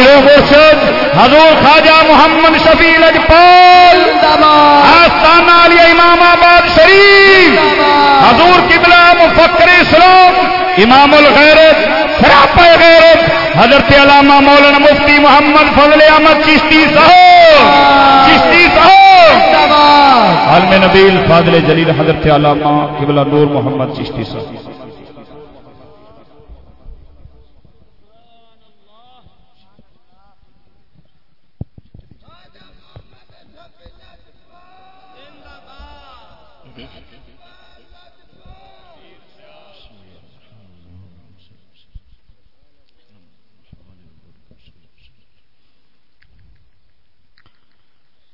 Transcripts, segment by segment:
مرشد، حضور خواجہ محمد شفیع لجپال، آستانہ علی امام آباد شریف، حضور قبلہ مفکر اسلام، امام الغیرت سراپا غیرت، حضرت علامہ مولانا مفتی محمد فضل احمد چشتی صاحب چشتی صاحب، عالم نبیل فاضل جلیل حضرت علامہ قبلہ نور محمد چشتی صاحب۔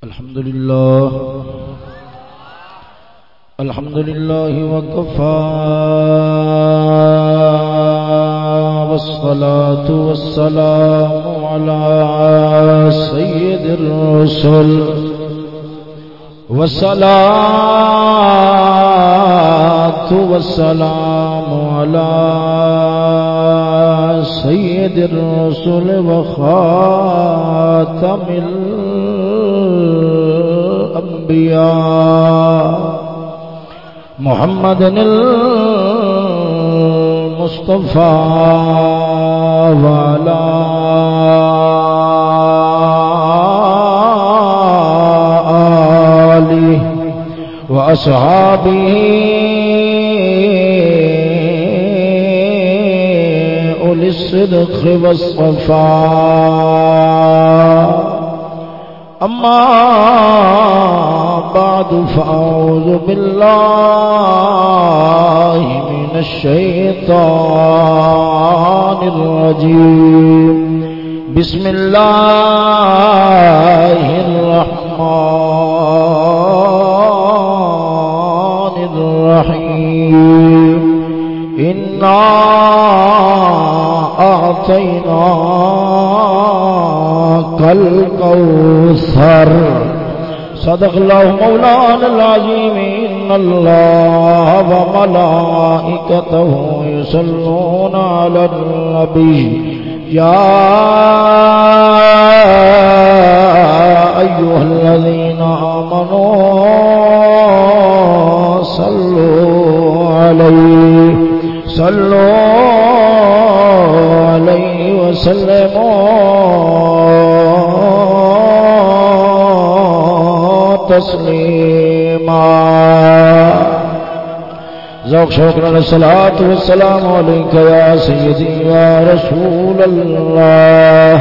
الحمد لله الحمد لله وكفى والصلاة والسلام على سيد الرسل والصلاة والسلام على سيد الرسل وخاتم الأنبياء. محمد المصطفى وعلى آله وأصحابه أولي الصدق والصفاء. أما بعد فأعوذ بالله من الشيطان الرجيم. بسم الله الرحمن الرحيم. إنا أعطيناك القول الكوثر صدق الله مولانا العظيم. إن الله وملائكته يصلون على النبي. يا أيها الذين آمنوا صلوا عليه. صلوا عليه وسلموا. تسليما ذوق شوق الصلاة والسلام عليك يا سيدي يا رسول الله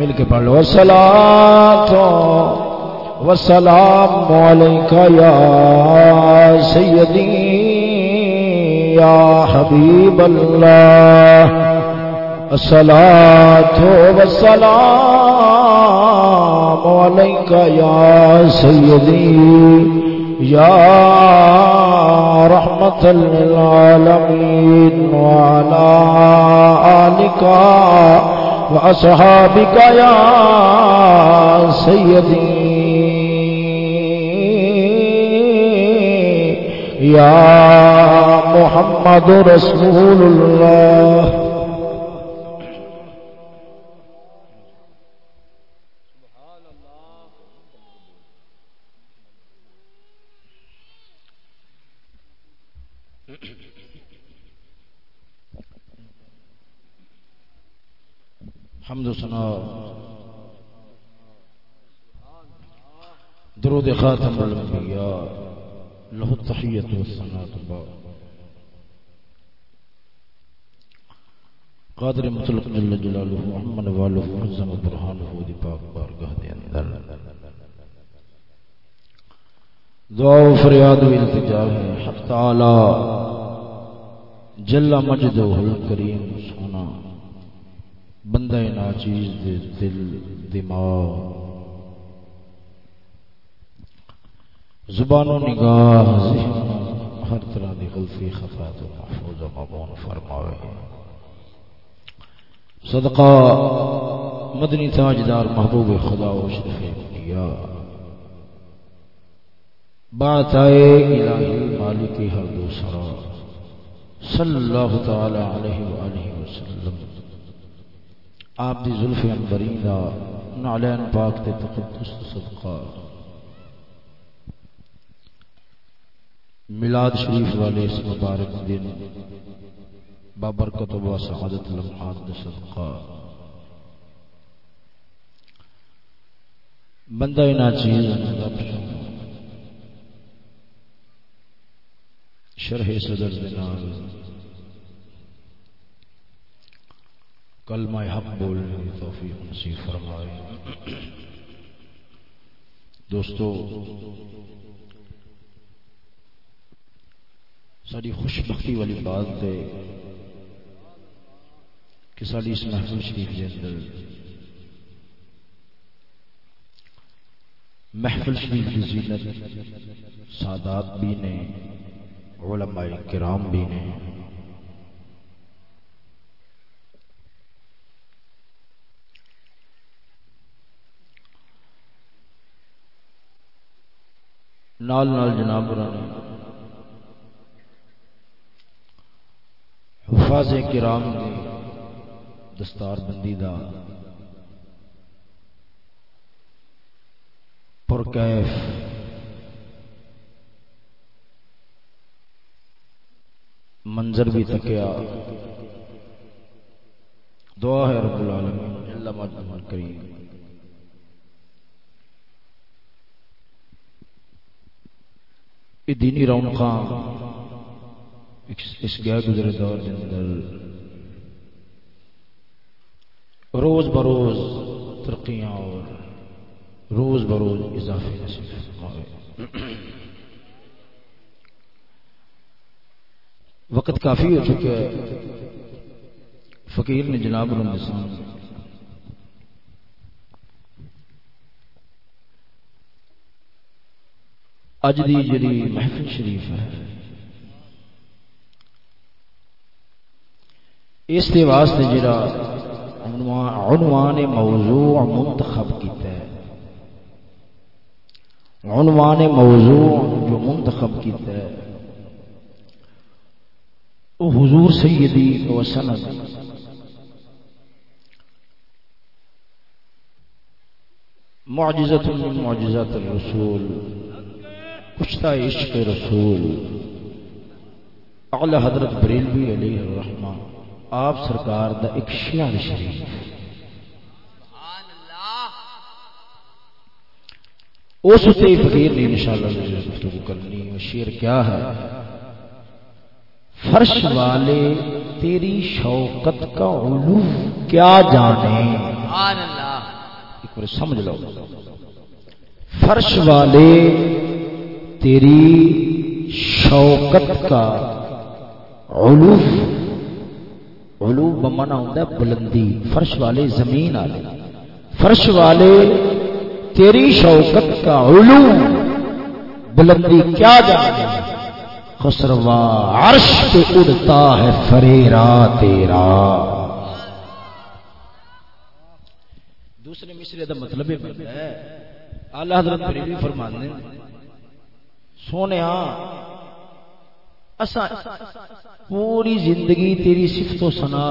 مل کے پڑھ لو. الصلاة والسلام عليك يا سيدي يا حبيب الله الصلاة والسلام السلام عليك يا سيدي، يا رحمة للعالمين، وعلى آلك وأصحابك يا سيدي. يا محمد رسول الله. حمد و سنا درود خاتم الانبیاء. له التحیت و السنات قادر مطلق جل جلالہ محمد والہ معظم برہانہ دی پاک بارگاہ دے اندر. دعا و فریاد و التجا ہے. حق تعالی جل مجدہ الکریم سونا. بندہ ناچیز دے دل دماغ۔ زبان و نگاہ ہر طرح دی غلطی خطا تو محفوظ و مبون فرماوے۔ صدقہ مدنی تاجدار محبوب خدا و شرف انبیاء۔ بات آئے الہی مالک ہر دوسرا صلی اللہ تعالی علیہ وآلہ وسلم۔ آپ دی زلف انبرین دا نعلین پاک تے تقدس صدقہ۔ میلاد شریف والے اس مبارک دن، بابرکت و سعادت لمحات دا صدقہ۔ بندہ اینا چیز شرح صدر دے دنال کلمہ حق بولنے کی توفیق نصیب فرمائے۔ دوستو ساری خوش بختی والی بات ہے کہ ساری اس محفل شریف کے اندر محفل شریف کی زینت سادات بھی نے، علماء کرام بھی نے نال نال جناب حفاظ کرام دستار بندی دا پرکیف منظر بھی تکیا. دعا ہے رب العالمین. اللہ مجمع کریم. یہ دینی رونق اس گیا گزرے دور کے اندر۔ روز بروز ترقیاں اور روز بروز اضافے وقت کافی ہو چکا ہے۔ فقیر نے جناب السلام اج دی جڑی محفل شریف ہے۔ اس دے واسطے جڑا عنوان موضوع منتخب کیتا ہے۔ عنوان موضوع جو منتخب کیتا ہے، وہ حضور سیدی و سند۔ معجزت من معجزات الرسول۔ کشتا عشق رسول۔ اعلی حضرت بریلوی علیہ الرحمہ آپ سرکار دا ایک شعر شریف۔ اس سے فقیر نے انشاءاللہ گفتگو کرنی وہ شعر کیا ہے؟ فرش والے تیری شوقت کا علو کیا جانے؟ ایک بار سمجھ لو۔ فرش والے تیری شوقت کا علوف علوف بمانا ہوتا ہے بلندی، فرش والے زمین والے۔ فرش والے تیری شوقت کا علو بلندی کیا جانا خسروا عرش پہ اڑتا ہے فریرا تیرا۔ دوسرے مصرے کا مطلب یہ بنتا ہے اللہ حضرت فرمانے سونے پوری زندگی تیری صفت و سنا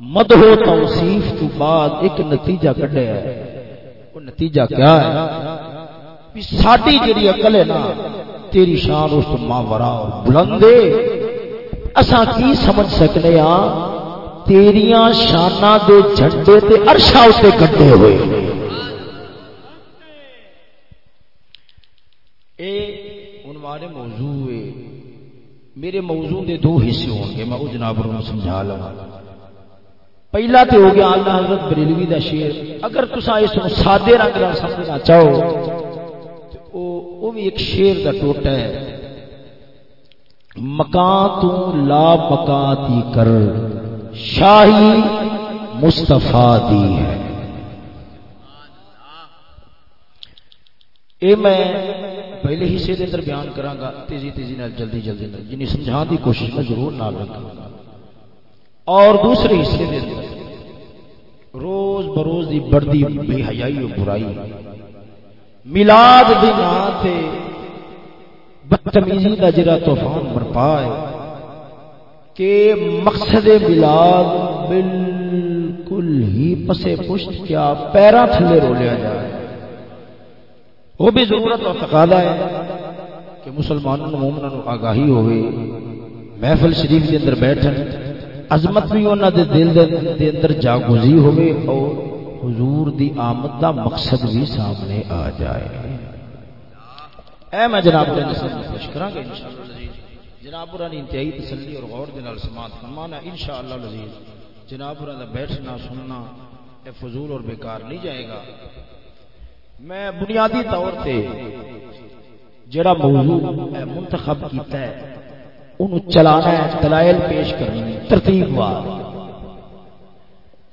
مدح و توصیف تو بعد ایک نتیجہ کڈیا ہے۔ وہ نتیجہ کیا ہے؟ ساری جڑی عقل ہے نا، تیری شان اس ماورا اور بلندے اسا کی سمجھ سکنے ہاں؟ تیریاں شانہ دے جھنڈے تے عرشا اتنے کٹے ہوئے۔ اے عنوان موضوع ہے میرے موضوع دے دو حصے ہوں گے، میں وہ جناب نو سمجھا لوا پہلا تو ہو گیا اللہ حضرت بریلوی دا شعر۔ اگر تسا اس کو سادے رنگ نال سمجھنا چاہو تو وہ بھی ایک شعر دا ٹوٹا ہے۔ مکان تو لا مکاتی کر، شاہی مصطفیٰ دی ہے۔ اے میں پہلے حصے کے اندر بیان کرا تیزی تیزی نال، جلدی جلدی نال، جنہیں سمجھا دی کوشش میں ضرور نہ رکھا اور دوسرے حصے کے اندر، روز بروز دی بڑھتی بے حیائی و برائی۔ ملاد دی نام سے بدتمیزی کا جرا طوفان برپا ہے کہ مقصد ملاد بالکل ہی پسے پشت کیا پیرا تھلے رو لیا جائے وہ بھی ضرورت اور تقاضا ہے کہ مسلمانوں مومنا آگاہی ہوئے۔ محفل شریف کے اندر بیٹھن، عظمت بھی انہوں دے دل دے اندر جاگوزی ہوئے اور حضور دی آمد دا مقصد بھی سامنے آ جائے۔ اے میں جناب کے نسل میں خوش کرا گا انشاءاللہ جناب پرانی انتہائی تسلی اور غور دے نال سماعت فرمانا، انشاءاللہ العزیز جناب پرانی بیٹھنا، سننا، اے فضول اور بیکار نہیں جائے گا۔ میں بنیادی طور تے جڑا موضوع منتخب کیتا ہے انہوں چلانا ہے، دلائل پیش کرنی ترتیب وار۔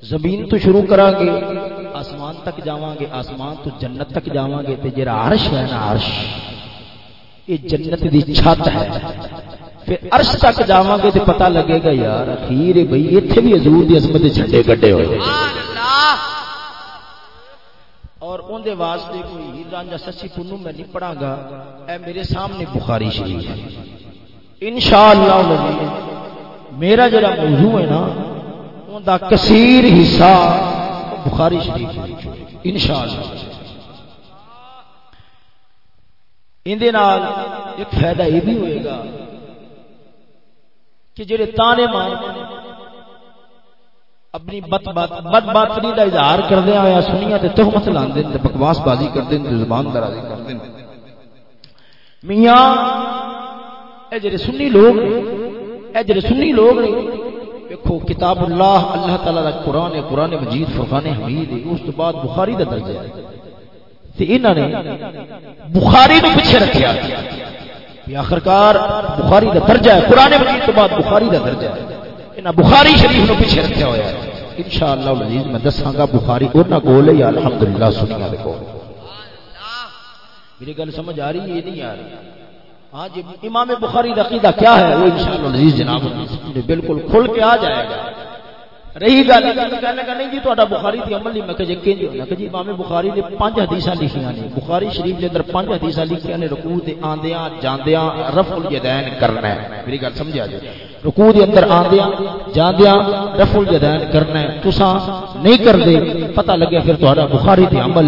زمین تو شروع کران گے آسمان تک جاواں گے آسمان تو جنت تک جاواں گے تے جڑا عرش ہے نا عرش، یہ جنت دی چھت ہے۔ پھر عرش تک جاواں گے تے پتہ لگے گا، یار اخیر بھئی ایتھے بھی حضور دی عظمت دے جھنڈے گڈے ہوئے۔ سبحان اللہ! اور ان دے واسطے کوئی ہیر رانجا سچی پنو میں نہیں پڑھا گا اے میرے سامنے بخاری شریف ہے۔ انشاءاللہ اللہ میرا جڑا موضوع ہے نا ان دا کثیر حصہ بخاری شریف ہے۔ انشاءاللہ۔ اندے نال ایک فائدہ یہ بھی ہوئے گا کہ جڑے تانے مار اپنی بد بات بد باطنی دا اظہار کردے آیا سنیا تے تہمت لاندے بکواس بازی کردے تے زبان درازی کردے میاں، اے جڑے سنی لوگ، اے جڑے سنی لوگ نے، دیکھو، کتاب اللہ اللہ تعالی دا قرآن قرآن مجید، فرقان حمید، اس تو بعد بخاری دا درجہ ہے۔ تے انہاں نے بخاری نو پیچھے رکھیا۔ کہ آخرکار بخاری دا درجہ ہے، قرآن مجید تو بعد بخاری دا درجہ ہے۔ انہاں بخاری شریف نو پیچھے رکھیا ہوا ہے۔ انشاءاللہ العزیز میں دساں گا بخاری انہاں کول ہے، یا الحمدللہ سنیا دے کول میری گل سمجھ آ رہی ہے یہ نہیں آ رہی؟ ہاں جی امام بخاری عقیدہ کیا ہے؟ وہ انشاءاللہ العزیز جناب، بالکل کھل کے آ جائے گا۔ رہی گل کہنے کا نہیں جی تہاڈا بخاری دی عمل نہیں میں کہ جی کنج ہونا کہ جی امام بخاری نے پانچ حدیثاں لکھیاں نے۔ بخاری شریف دے اندر پانچ حدیثاں لکھیاں نے۔ رکوع تے آندیاں، جاندیاں، رفع الیدین کرنا ہے۔ میری گل سمجھا جی؟ رکوع دے اندر آندیاں، جاندیاں، رفع الیدین کرنا ہے۔ تساں نہیں کردے پتہ لگیا پھر تہاڈا بخاری دی عمل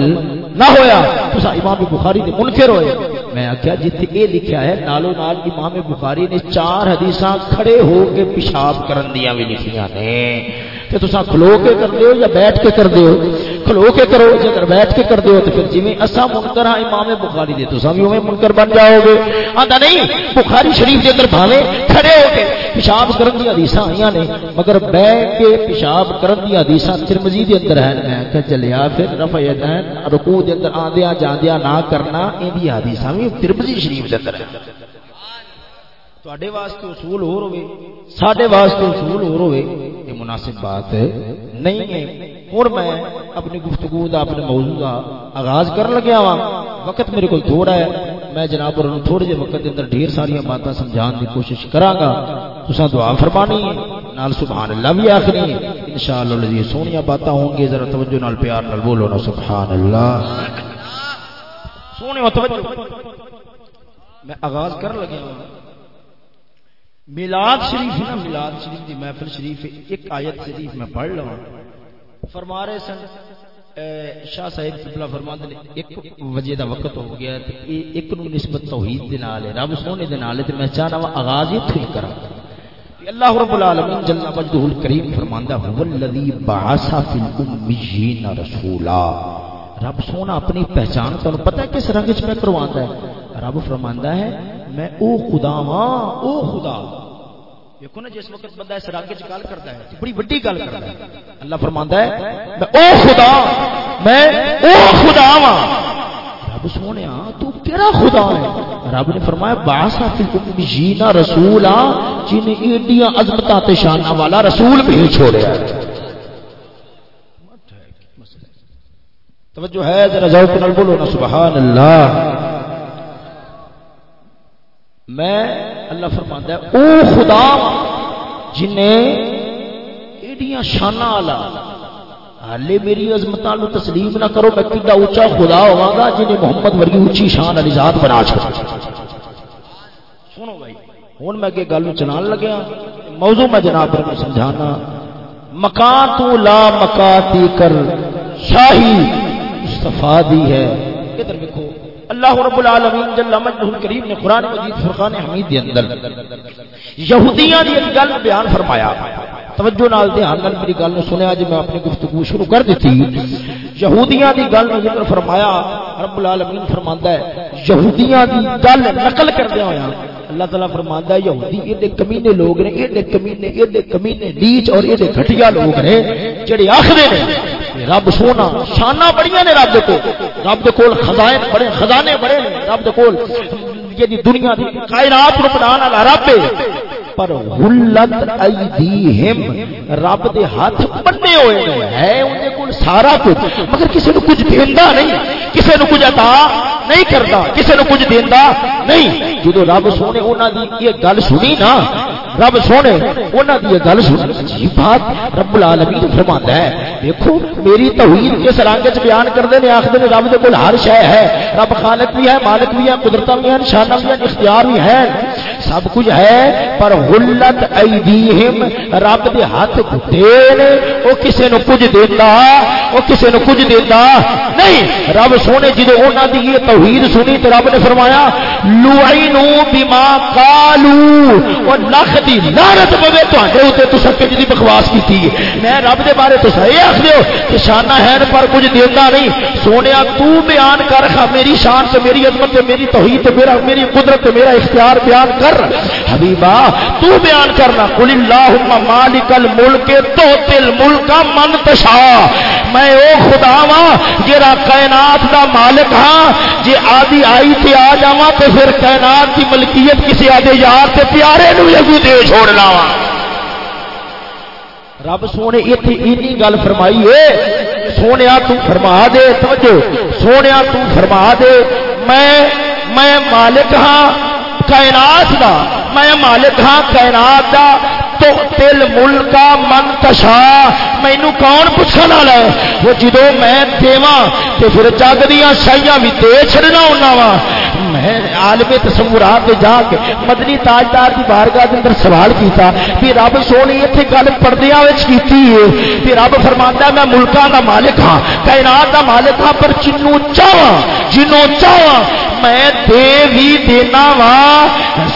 نہ ہویا۔ تساں امام بخاری دے منکر ہوئے۔ میں آخیا جتنے یہ لکھا ہے، نالو نال امام بخاری نے چار حدیث کھڑے ہو کے پیشاب کرن دیا بھی لکھیاں نے۔ تو تصا کھلو کے کر ہو یا بیٹھ کے کر ہو؟ کھلو کے کرو جی اگر بیٹھ کے کر ہو تو پھر جی اصا منکر ہاں امام بخاری دے تصا بھی اوے منکر بن جاؤ گے آتا نہیں، بخاری شریف کے اندر بھاوے کھڑے ہو کے پیشاب کرن دی حدیث آئی نے، مگر بہ کے پیشاب کرن دی حدیث ترمزی دے اندر ہے میں کہ چلیا پھر رفع یدین، رکوع دے اندر آندیا جاندیا نہ کرنا ایں دی حدیث بھی ترمزی شریف دے اندر ہے تے واسطے اصول ہو ہوئے سڈے واسطے اصول ہو ہوئے یہ مناسب بات نہیں ہے اور میں اپنی گفتگو دا اپنے موضوع کا آغاز کر لگیا وا وقت میرے کو تھوڑا ہے میں جناب اور تھوڑے جے وقت دے اندر ڈھیر ساری باتیں سمجھان کی کوشش کراں گا تساں دعا فرمانی ہے نال سبحان اللہ بھی آخری ہے انشاءاللہ الذی سونیا باتیں ہوں گے ذرا توجہ نال پیار نال بولو نا سبحان اللہ سونے توجہ میں آغاز کر لگیا ہوں میلاد شریف نا میلاد شریف دی محفل شریف ایک آیت شریف میں پڑھ لوا فرما رہے سن شاہ صاحب قبلہ فرما نے، ایک وجہ دا وقت ہو گیا تے ایک نو نسبت توحید دے نال ہے، رب سونے دے نال تے میں چاہنا وا آغاز ایتھوں ہی کراں۔ اللہ رب العالمین جل مجدہ الکریم فرماندا هو الذی بعث فی الامیین رسولا رب سونا اپنی پہچان تو پتہ ہے کس رنگ وچ میں کرواندا ہے؟ رب فرماندا ہے میں او خدا ہاں او خدا۔ دیکھو نا جس وقت بندہ اس رنگ گل کرتا ہے بڑی وڈی گل کرتا ہے۔ اللہ فرماندا ہے میں او خدا میں او خدا ہاں رب سونے تو کیڑا خدا ہے۔ رب نے فرمایا باسا فی امینا رسولا جن ایڈیاں عظمتاں تے شاناں والا رسول بھی چھوڑیا ہے۔ توجہ ہے ذرا ذوق نال بولو نا سبحان اللہ۔ میں اللہ فرماندا ہے، او خدا، جنہیں ایڈیاں شاناں والا، حالے میری عظمت نو تسلیم نہ کرو، میں کڈا اونچا خدا ہوا گا جنہیں محمد ورگی اونچی شان والی ذات بنا چھوڑا سنو بھائی ہن میں کہ گل چلان لگیا، موضوع میں جناب پر سمجھانا، مکان تو لا مکاتی کر شاہی مصطفیٰ دی ہے۔ ادھر دیکھو اللہ رب العالمین جل مجدہ الکریم نے قرآن مجید فرقان حمید دے اندر یہودیاں دی گل بیان فرمایا۔ توجہ نال دھیان نال میری گل نو سنیا جی میں اپنی گفتگو شروع کر دیتی۔ یہودیاں دی گل نو ذکر فرمایا، رب العالمین فرماندا ہے، یہودیاں دی گل نقل کردیا ہویا اللہ تعالیٰ فرماندا ہے، یہودی ایڈے کمینے لوگ نے، ایڈے کمینے ایڈے کمینے نیچ اور ایڈے گھٹیا لوگ نے، جڑے آکھدے نے رب سونا، شاناں بڑیاں نے رب دے کول۔ رب دے کول خزائن بڑے، خزانے بڑے نے رب دے کول۔ یہ دنیا دی کائنات نو بنانے والا رب ہے۔ پر ہلت ایدیہم رب دے ہاتھ بننے ہوئے نے۔ ہے ان دے کول سارا کچھ۔ مگر کسی نو کچھ دیندا نہیں۔ کسی نو کچھ عطا نہیں کردا۔ کسی نو کچھ دیندا نہیں۔ جدو رب سونے انہاں دی یہ گل سنی نا رب سونے، انہاں دی گل سنی جی عجیب بات رب العالمین فرماتا ہے۔ دیکھو، میری توحید کس رنگ وچ بیان کردے نے آکھدے نے رب دے کول ہر شے ہے۔ رب خالق بھی ہے، مالک بھی ہے، قدرتاں بھی ہیں، نشاناں بھی ہیں، اختیار بھی ہے سب کچھ ہے، پر ہلت ایدیہم۔ رب دے ہاتھ گھٹے نے او کسے نو کچھ دیندا، او کسے نو کچھ دیندا نہیں۔ رب سونے جدو انہاں دی یہ توحید سنی تے رب نے فرمایا لعنو بما قالو او لکھ دی لعنت پوے تواڈے اوتے تساں کج دی بکواس کیتی ہے۔ میں رب دے بارے تساں اے آکھ دیو کہ شانہ ہے پر کچھ دیندا نہیں۔ سونیا تو بیان کر خا، میری شان تے میری عظمت تے میری توحید تے میرا میری قدرت تے میرا اختیار بیان کر۔ حبیبا، تو بیان کرنا۔ قل اللہم مالک الملک تو تل ملک من تشا میں او خدا وا جڑا کائنات دا مالک ہاں جے آدھی آئی تے آ جاواں تے پھر کائنات دی ملکیت کسی آدھے یار تے پیارے نو بھی دے چھوڑنا وا رب سونے اتنے اینی گل فرمائی ہے سونے تو فرما دے، توجہ سونے تو فرما دے، میں میں مالک ہاں کائنات دا، میں مالک ہاں کائنات دا، تو تل ملکا من تشا مینو کون پوچھنے والا ہے؟ وہ جدو میں دیواں، تے پھر جگ دیا شاہیاں بھی دے چھڑنا ہونا وا میں عالم تصورات جا کے مدنی تاجدار کی بارگاہ کے اندر سوال کیتا کہ رب سونی اتنے گل پردیاں کیتی ہے کہ رب فرماندا میں ملکاں دا مالک ہاں کائنات دا مالک ہاں پر جنوں چاہواں جنوں چاہواں میں دے بھی دینا وا।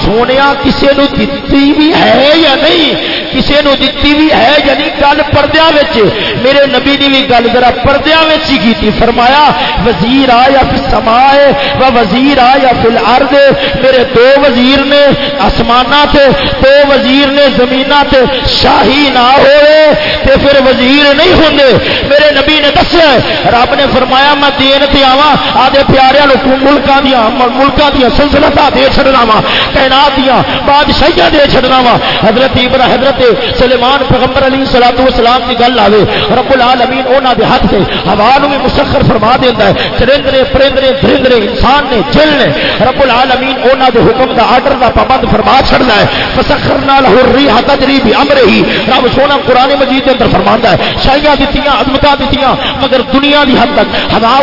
سونیا کسے نو دتی بھی ہے یا نہیں؟ کسے نو دتی بھی ہے یعنی گل پردیاں وچ۔ میرے نبی نے بھی گل ذرا پردیاں وچ ہی کیتی۔ فرمایا، وزیر آیا فی السماء و وزیر آیا فی الارض۔ میرے دو وزیر نے آسماناں تے، دو وزیر نے زمیناں تے شاہی نہ ہوئے تے پھر وزیر نہیں ہوندے۔ میرے نبی نے دسیا رب نے فرمایا، میں دین تے آواں آدے پیاریاں نو ملکاں دی ملکاں دیا، سلسلتاں دے چھڑنا وا، کائنات دیا، بادشاہیاں دے چھڑنا وا۔ حضرت ابراہیم، حضرت سلیمان، پیغمبر علیہ الصلوۃ والسلام دی گل آوے، رب العالمین انہاں دے ہاتھ سے ہوا بھی مسخر فرما دیندا ہے۔ چرند نے پرند انسان نے، جن نے رب العالمین انہاں دے حکم دا آرڈر دا پابند فرما چھڑنا ہے۔ مسخر نال ہو فسخرنا له الريح تجري بامره رب سونا قران مجید دے اندر فرماندا ہے، شاہیاں دتیاں، عظمتاں دتیاں، مگر دنیا دی حد تک، ہوا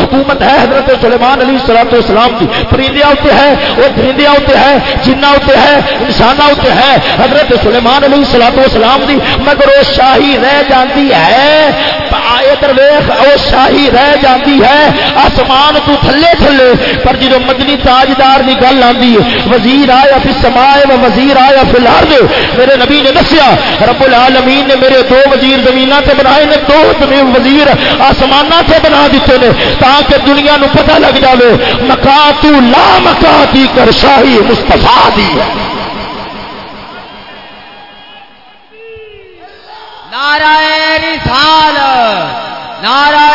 حکومت ہے۔ حضرت سلیمان علیہ الصلوۃ السلام کی۔ پرندیاں تے ہے وہ پرندے تے ہے جناں تے ہے انساناں تے ہے حضرت سلیمان علیہ السلام والسلام دی مگر وہ شاہی رہ جاتی ہے۔ ادھر ویخ او شاہی رہ جاندی ہے، آسمان تو تھلے تھلے۔ پر جدو مدنی تاجدار دی گل آندی ہے وزیر آیا فی السماء و وزیر آیا فی الارض۔ میرے نبی نے دسیا، رب العالمین نے میرے دو وزیر زمیناں تے بنائے نے، دو وزیر آسماناں تے بنا دیتے نے، تاکہ دنیا نو پتہ لگ جاوے، مکاتو لا مکاتی کر شاہی مصطفیٰ دی ہے۔ نعرہ رسال نعرہ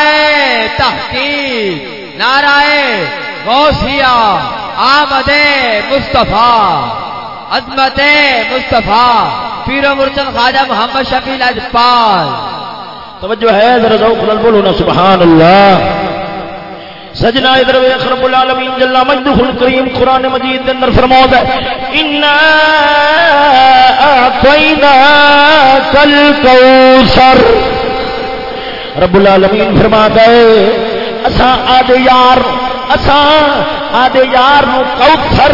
تحقیق نعرہ غوثیہ، آمد مصطفیٰ، عظمت مصطفیٰ، پیر و مرشد خواجہ محمد شفیع اجپال توجہ ہے، ذرا ذوق نال بولو نا، سبحان اللہ۔ سجنا ادھر ویخ رب العالمین جل مجدہ الکریم قران مجید دے اندر فرماؤدا ہے ان اعطینا کل کوثر رب العالمین فرماتا ہے، اساں آدے یار، اساں آدے یار نو کوثر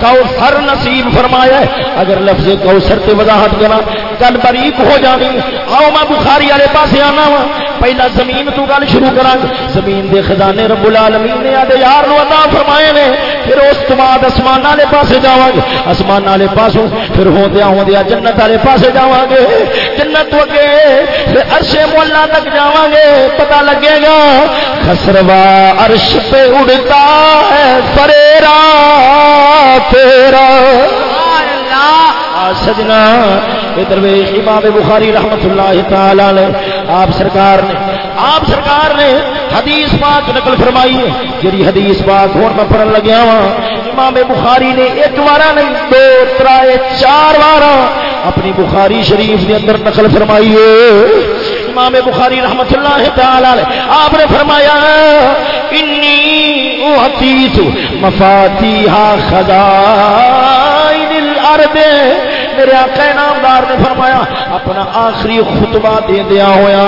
کوثر نصیب فرمایا ہے۔ اگر لفظ کوثر تے وضاحت کرا، گل باریک ہو جانی آؤ میں بخاری والے پاسے آنا وا۔ پہلا زمین تو گل شروع کرا زمین دے خزانے رب العالمین نے آدھے یار نو عطا فرمائے نے۔ پھر اس تو بعد آسمان والے پاسے جاواں گے۔ آسمان والے پاسوں پھر ہوندیا ہوندیا جنت والے پاسے جاواں گے۔ جنت تو اگے پھر عرش مولا تک جاواں گے۔ پتہ لگے گا، خسروا عرش پہ اڑتا ہے فریرا۔ تیرا۔ سجنا ادھر ویخ امام بخاری رحمت اللہ تعالی علیہ آپ سرکار نے آپ سرکار نے حدیث پاک نقل فرمائی ہے۔ جی حدیث پاک ہوں میں پڑھن لگیا وا امام بخاری نے ایک بارا نہیں دو ترائے چار بارا اپنی بخاری شریف کے اندر نقل فرمائی ہے۔ امام بخاری رحمت اللہ تعالی آپ نے فرمایا انی احتیث مفاتیح خزائن الارض میرے آقا نامدار نے فرمایا، اپنا آخری خطبہ دے دیا ہویا۔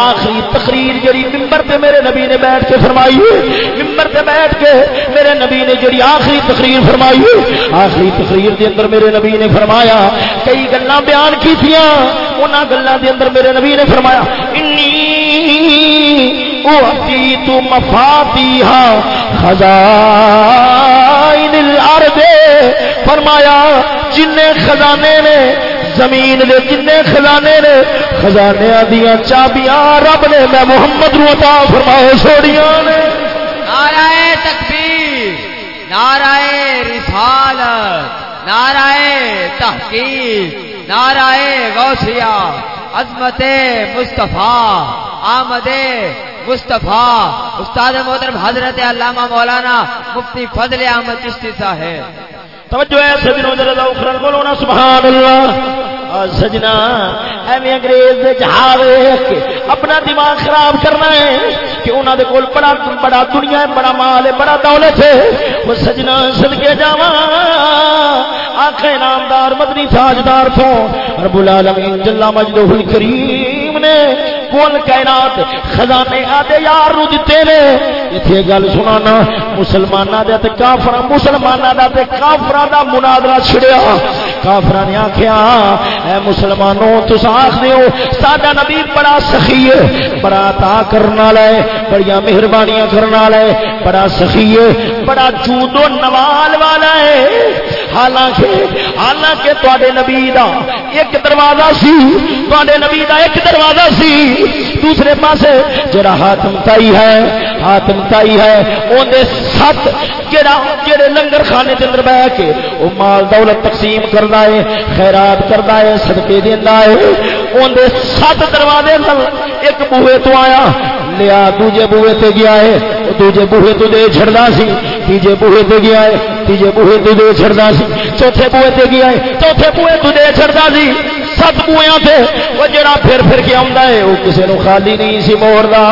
آخری تقریر جڑی ممبر تے میرے نبی نے بیٹھ کے فرمائی ممبر تے بیٹھ کے میرے نبی نے جڑی آخری تقریر فرمائی آخری تقریر دے اندر میرے نبی نے فرمایا، کئی گلاں بیان کی تھیاں انہاں گلاں دے اندر میرے نبی نے فرمایا انی اعطیت مفاتیح خزائن الارض فرمایا جن خزانے نے، زمین دے جن خزانے نے خزانے دیا چابیاں رب نے میں محمد نو عطا فرمائے چھوڑیاں نے۔ نعرہ تکبیر، نعرہ رسالت، نعرہ تحقیق، نعرہ غوثیہ۔ عظمت مصطفیٰ، آمد مصطفیٰ۔ استاد محترم حضرت علامہ مولانا مفتی فضل احمد چشتی صاحب۔ توجہ ہے سجنوں ذرا ذوق بولو نا سبحان اللہ سجنا ایویں انگریز دے جہاں ویکھ، اپنا دماغ خراب کرنا ہے۔ کہ انہاں دے کول بڑا بڑا دنیا ہے، بڑا مال ہے، بڑا دولت ہے۔ وہ سجنا صدقے جاواں۔ آنکھیں نامدار، مدنی تاجدار تو رب العالمین جل مجدہ الکریم نے کون کائنات خزانے آدے یار نو دتے نے؟ ایتھے گل سنانا، مسلماناں دے تے کافراں، مسلماناں دا تے کافراں دا مناظرہ چھڑیا۔ کافراں نے آکھیا، اے مسلمانوں تساں آکھدے ہو، ساڈا نبی بڑا سخی ہے، بڑا عطا کرن والا ہے، بڑیاں مہربانیاں کرن والا ہے، بڑا سخی ہے، بڑا جود و نوال والا ہے۔ حالانکہ حالانکہ تواڈے نبی دا ایک دروازہ سی، تواڈے نبی دا ایک دروازہ سی۔ دوسرے پاسے جڑا حاتم تائی ہے حاتم تائی ہے، اون دے سات جڑا جڑے لنگر خانے دے اندر بیٹھ کے او مال دولت تقسیم کردا ہے، خیرات کردا ہے، صدقے دیندا ہے۔ اون دے سات دروازے نال ایک بوئے تو آیا، لیا دوجے بوئے تے گیا ہے۔ دوجے بوئے تو دے چھڑدا سی، تیجے بوئے تے گیا ہے، تیجے بوئے تو دے چھڑدا سی، چوتھے بوئے تے گیا ہے، چوتھے بوئے تو دے چھڑدا سی، سات بوئیاں تے، وہ جڑا پھر پھر کے آندا ہے، وہ کسے نو خالی نہیں سی موڑدا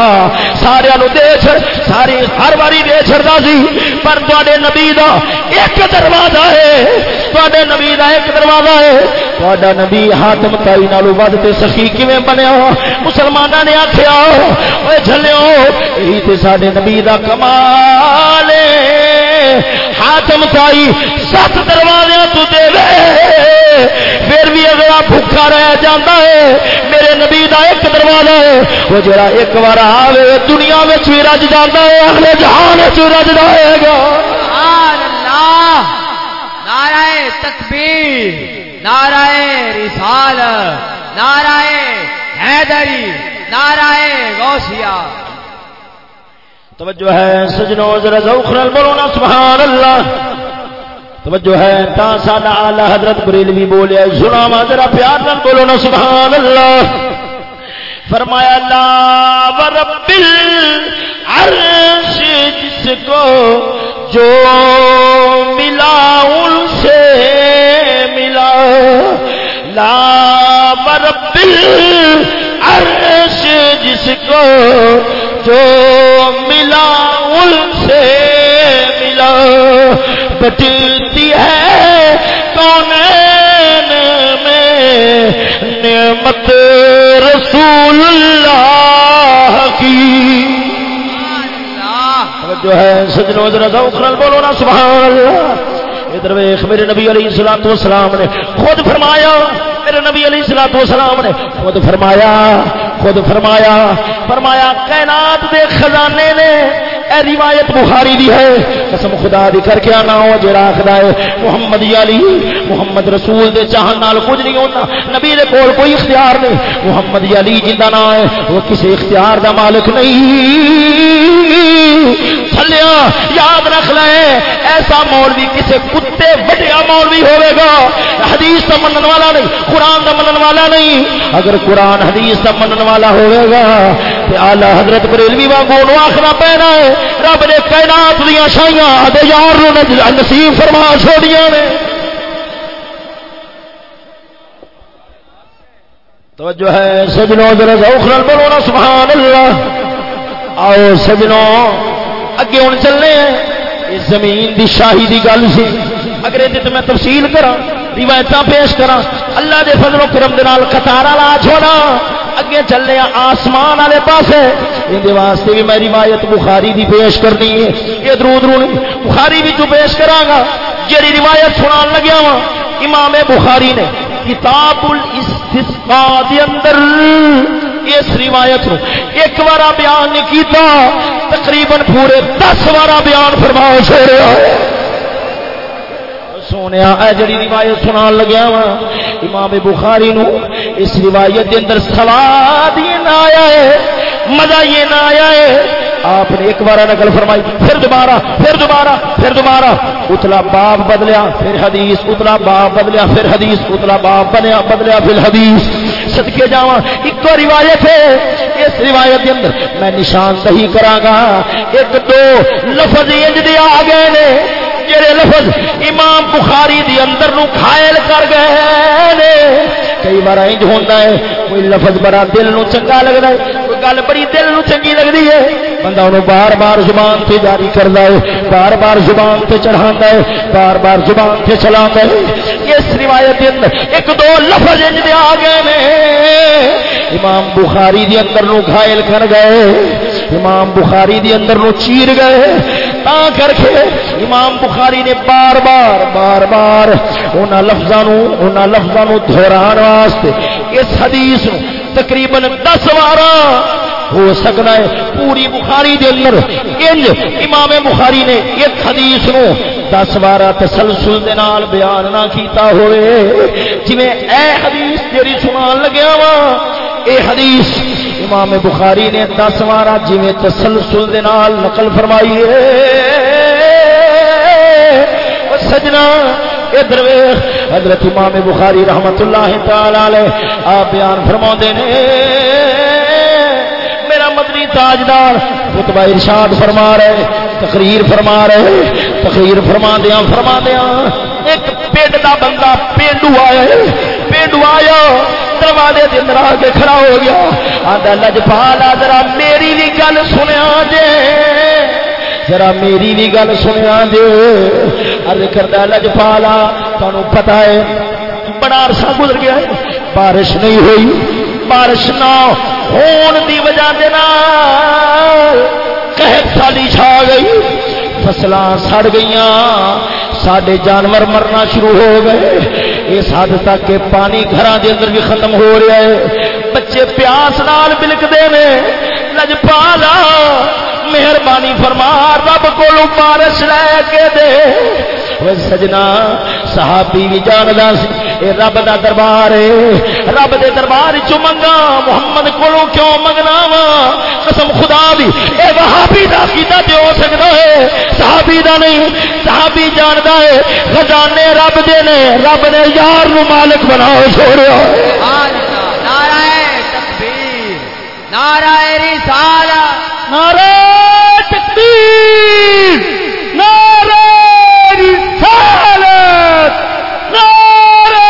سارے نو دے چھڑ ساری ہر واری دے چھڑدا سی، پر تواڈے نبی دا ایک دروازہ ہے، تواڈے نبی دا ایک دروازہ ہے، تواڈا نبی حاتم تائی نالو ود تے سخی کیویں بنیا، مسلماناں نے آکھیا اوے جھلیو یہی تے ساڈے نبی دا کمال ہے۔ حاتم تائی سات دروازے تو دے پھر بھی اگلا بھوکا رہ جاتا ہے۔ میرے نبی دا ایک دروازہ ہے۔ وہ جڑا ایک بار آوے دنیا میں بھی رج جاتا ہے۔ اگلے جہان چ رج رہے گا نعرہ تکبیر، نعرہ رسالت، نعرہ حیدری، نعرہ غوثیہ۔ توجہ ہے سجنوں ذرا ذوق نال سبحان اللہ توجہ ہے تا ساڈا اعلی حضرت بریلوی بولیا سنا وا ذرا پیار نال بولو نا سبحان اللہ فرمایا، لا ورب العرش جس کو جو ملا ان سے ملا۔ لا ورب العرش جس کو جو ملا ان سے ملا۔ بٹتی ہے کون میں؟ نعمت رسول اللہ کی۔ جو ہے، سجنوں ذرا بولو نا، سبحان اللہ۔ ادھر ویخ میرے نبی علیہ السلام تو سلام نے خود فرمایا۔ میرے نبی علیہ السلام تو سلام نے خود فرمایا۔ خود فرمایا فرمایا کائنات دے خزانے نے اے روایت بخاری دی ہے قسم خدا دی کر کے آنا ہو جڑا آخدا ہے، محمد علی، محمد رسول دے چاہن نال کچھ نہیں ہوتا، نبی دے کول کوئی اختیار نہیں۔ محمد علی جندا نام ہے، وہ کسی اختیار دا مالک نہیں۔ تھلیا، یاد رکھ لے، ایسا مولوی کسی کتے وڈیا مولوی ہوئے گا، حدیث کا منن والا نہیں، قرآن کا منن والا نہیں۔ اگر قرآن حدیث کا منن والا ہوئے گا تو آلہ حضرت بریلوی وانگو آخنا پینا ہے، رب نے کائنات دیا شائیاں یار نصیب فرما چھوڑیاں نے۔ توجہ ہے سجنوں ذرا ذوق نال بولو سبحان اللہ آؤ سجنوں، اگے ہوں چلنے ہیں۔ اس زمین دی شاہی دی گل سی۔ اگر یہ میں تفصیل کراں۔ روایت پیش کرا اللہ دے فضل و کرم دے نال قطارا لا چھوڑا اگے چلنے آسمان والے پاس یہ واسطے بھی میں روایت بخاری دی پیش کرنی ہے۔ یہ درود درو بخاری بھی تو پیش کرا گا جی روایت سنا لگیا وا امام بخاری نے کتاب الاستسقاء دے اندر اس روایت نو ایک بار بیان نہیں کیتا، تقریباً پورے دس بار بیان فرما چھوڑیا سونے اے جڑی روایت سنا لگیا وا امام بخاری نو اس روایت کے اندر سواد یہ نہ آیا ہے، مزہ یہ نہ آیا ہے۔ آپ نے ایک بار نقل فرمائی، پھر دوبارہ پھر دوبارہ پھر دوبارہ۔ اتلا باپ بدلیا، پھر حدیث، اتلا باپ بدلیا، پھر حدیث، اتلا باپ بنیا بدلیا، پھر حدیث۔ سدکے جا ایک روایت ہے۔ اس روایت کے اندر میں نشان صحیح کرا گا، ایک دو لفظ انج آ گئے نے۔ جڑے لفظ امام بخاری دی اندر نو کھائل کر گئے نے۔ کئی بار انج ہوتا ہے، کوئی لفظ بڑا دل نو چنگا لگتا ہے، کوئی گل بڑی دل نو چنگی لگتی ہے۔ بندہ انہوں بار بار زبان سے جاری کرتا ہے، بار بار زبان سے چڑھا ہے، بار بار زبان سے چلا ہے۔ اس روایت اندر ایک دو لفظ انج دے آ گئے نے۔ امام بخاری دی اندر نو گھائل کر گئے۔ امام بخاری دی اندر نو چیر گئے تا کر کے امام بخاری نے بار بار بار بار ان لفظوں ان لفظوں دہران واسطے اس حدیث نو تقریباً دس بار ہو سکتا ہے۔ پوری بخاری دے اندر انج امام بخاری نے ایک حدیث نو دس بارہ تسلسل دے نال بیان نہ کیتا ہوئے۔ جی اے حدیث جیڑی سنان لگیا وا اے حدیث امام بخاری نے دس بارہ جی تسلسل دے نال نقل فرمائی ہے۔ سجنا ادھر حضرت امام بخاری رحمت اللہ تعالی آپ بیان فرما نے۔ میرا مدنی تاجدار خطبہ ارشاد فرما رہے تقریر فرما رہے تقریر فرما دیا فرما دیا ایک پنڈ دا بندہ پینڈو آیا پینڈو آیا دروازے کے اندر آ کے کھڑا ہو گیا۔ آدھا لجپالا ذرا میری بھی گل سنیا جے۔ ذرا میری بھی گل سنیا جے۔ ارد کرتا لجپالا تمہیں پتا ہے، بڑا عرصہ گزر گیا ہے۔ بارش نہیں ہوئی، بارش نہ ہون دی وجہ سالی چھا گئی۔ فصل سڑ گئی سڈے جانور مرنا شروع ہو گئے۔ اس حد تک کہ پانی گھر کے اندر بھی ختم ہو رہا ہے۔ بچے پیاس نال بلکتے ہیں لجپالا مہربانی فرما، رب کو بارش لے کے دے۔ سجنا، صحابی بھی جاندا سی، اے رب دا دربار ہے رب دے دربار چ منگا محمد کولوں کیوں منگنا وا؟ قسم خدا دی، اے وہابی دا کیتا تے ہو سکدا ہے صحابی دا نہیں، صحابی جاندا ہے خزانے رب دے نے، رب نے یار نو مالک بنا چھوڑیا نعرہ تکبیر، نعرہ رسالت۔ نعرہ تکبیر، نعرہ رسالت، نعرہ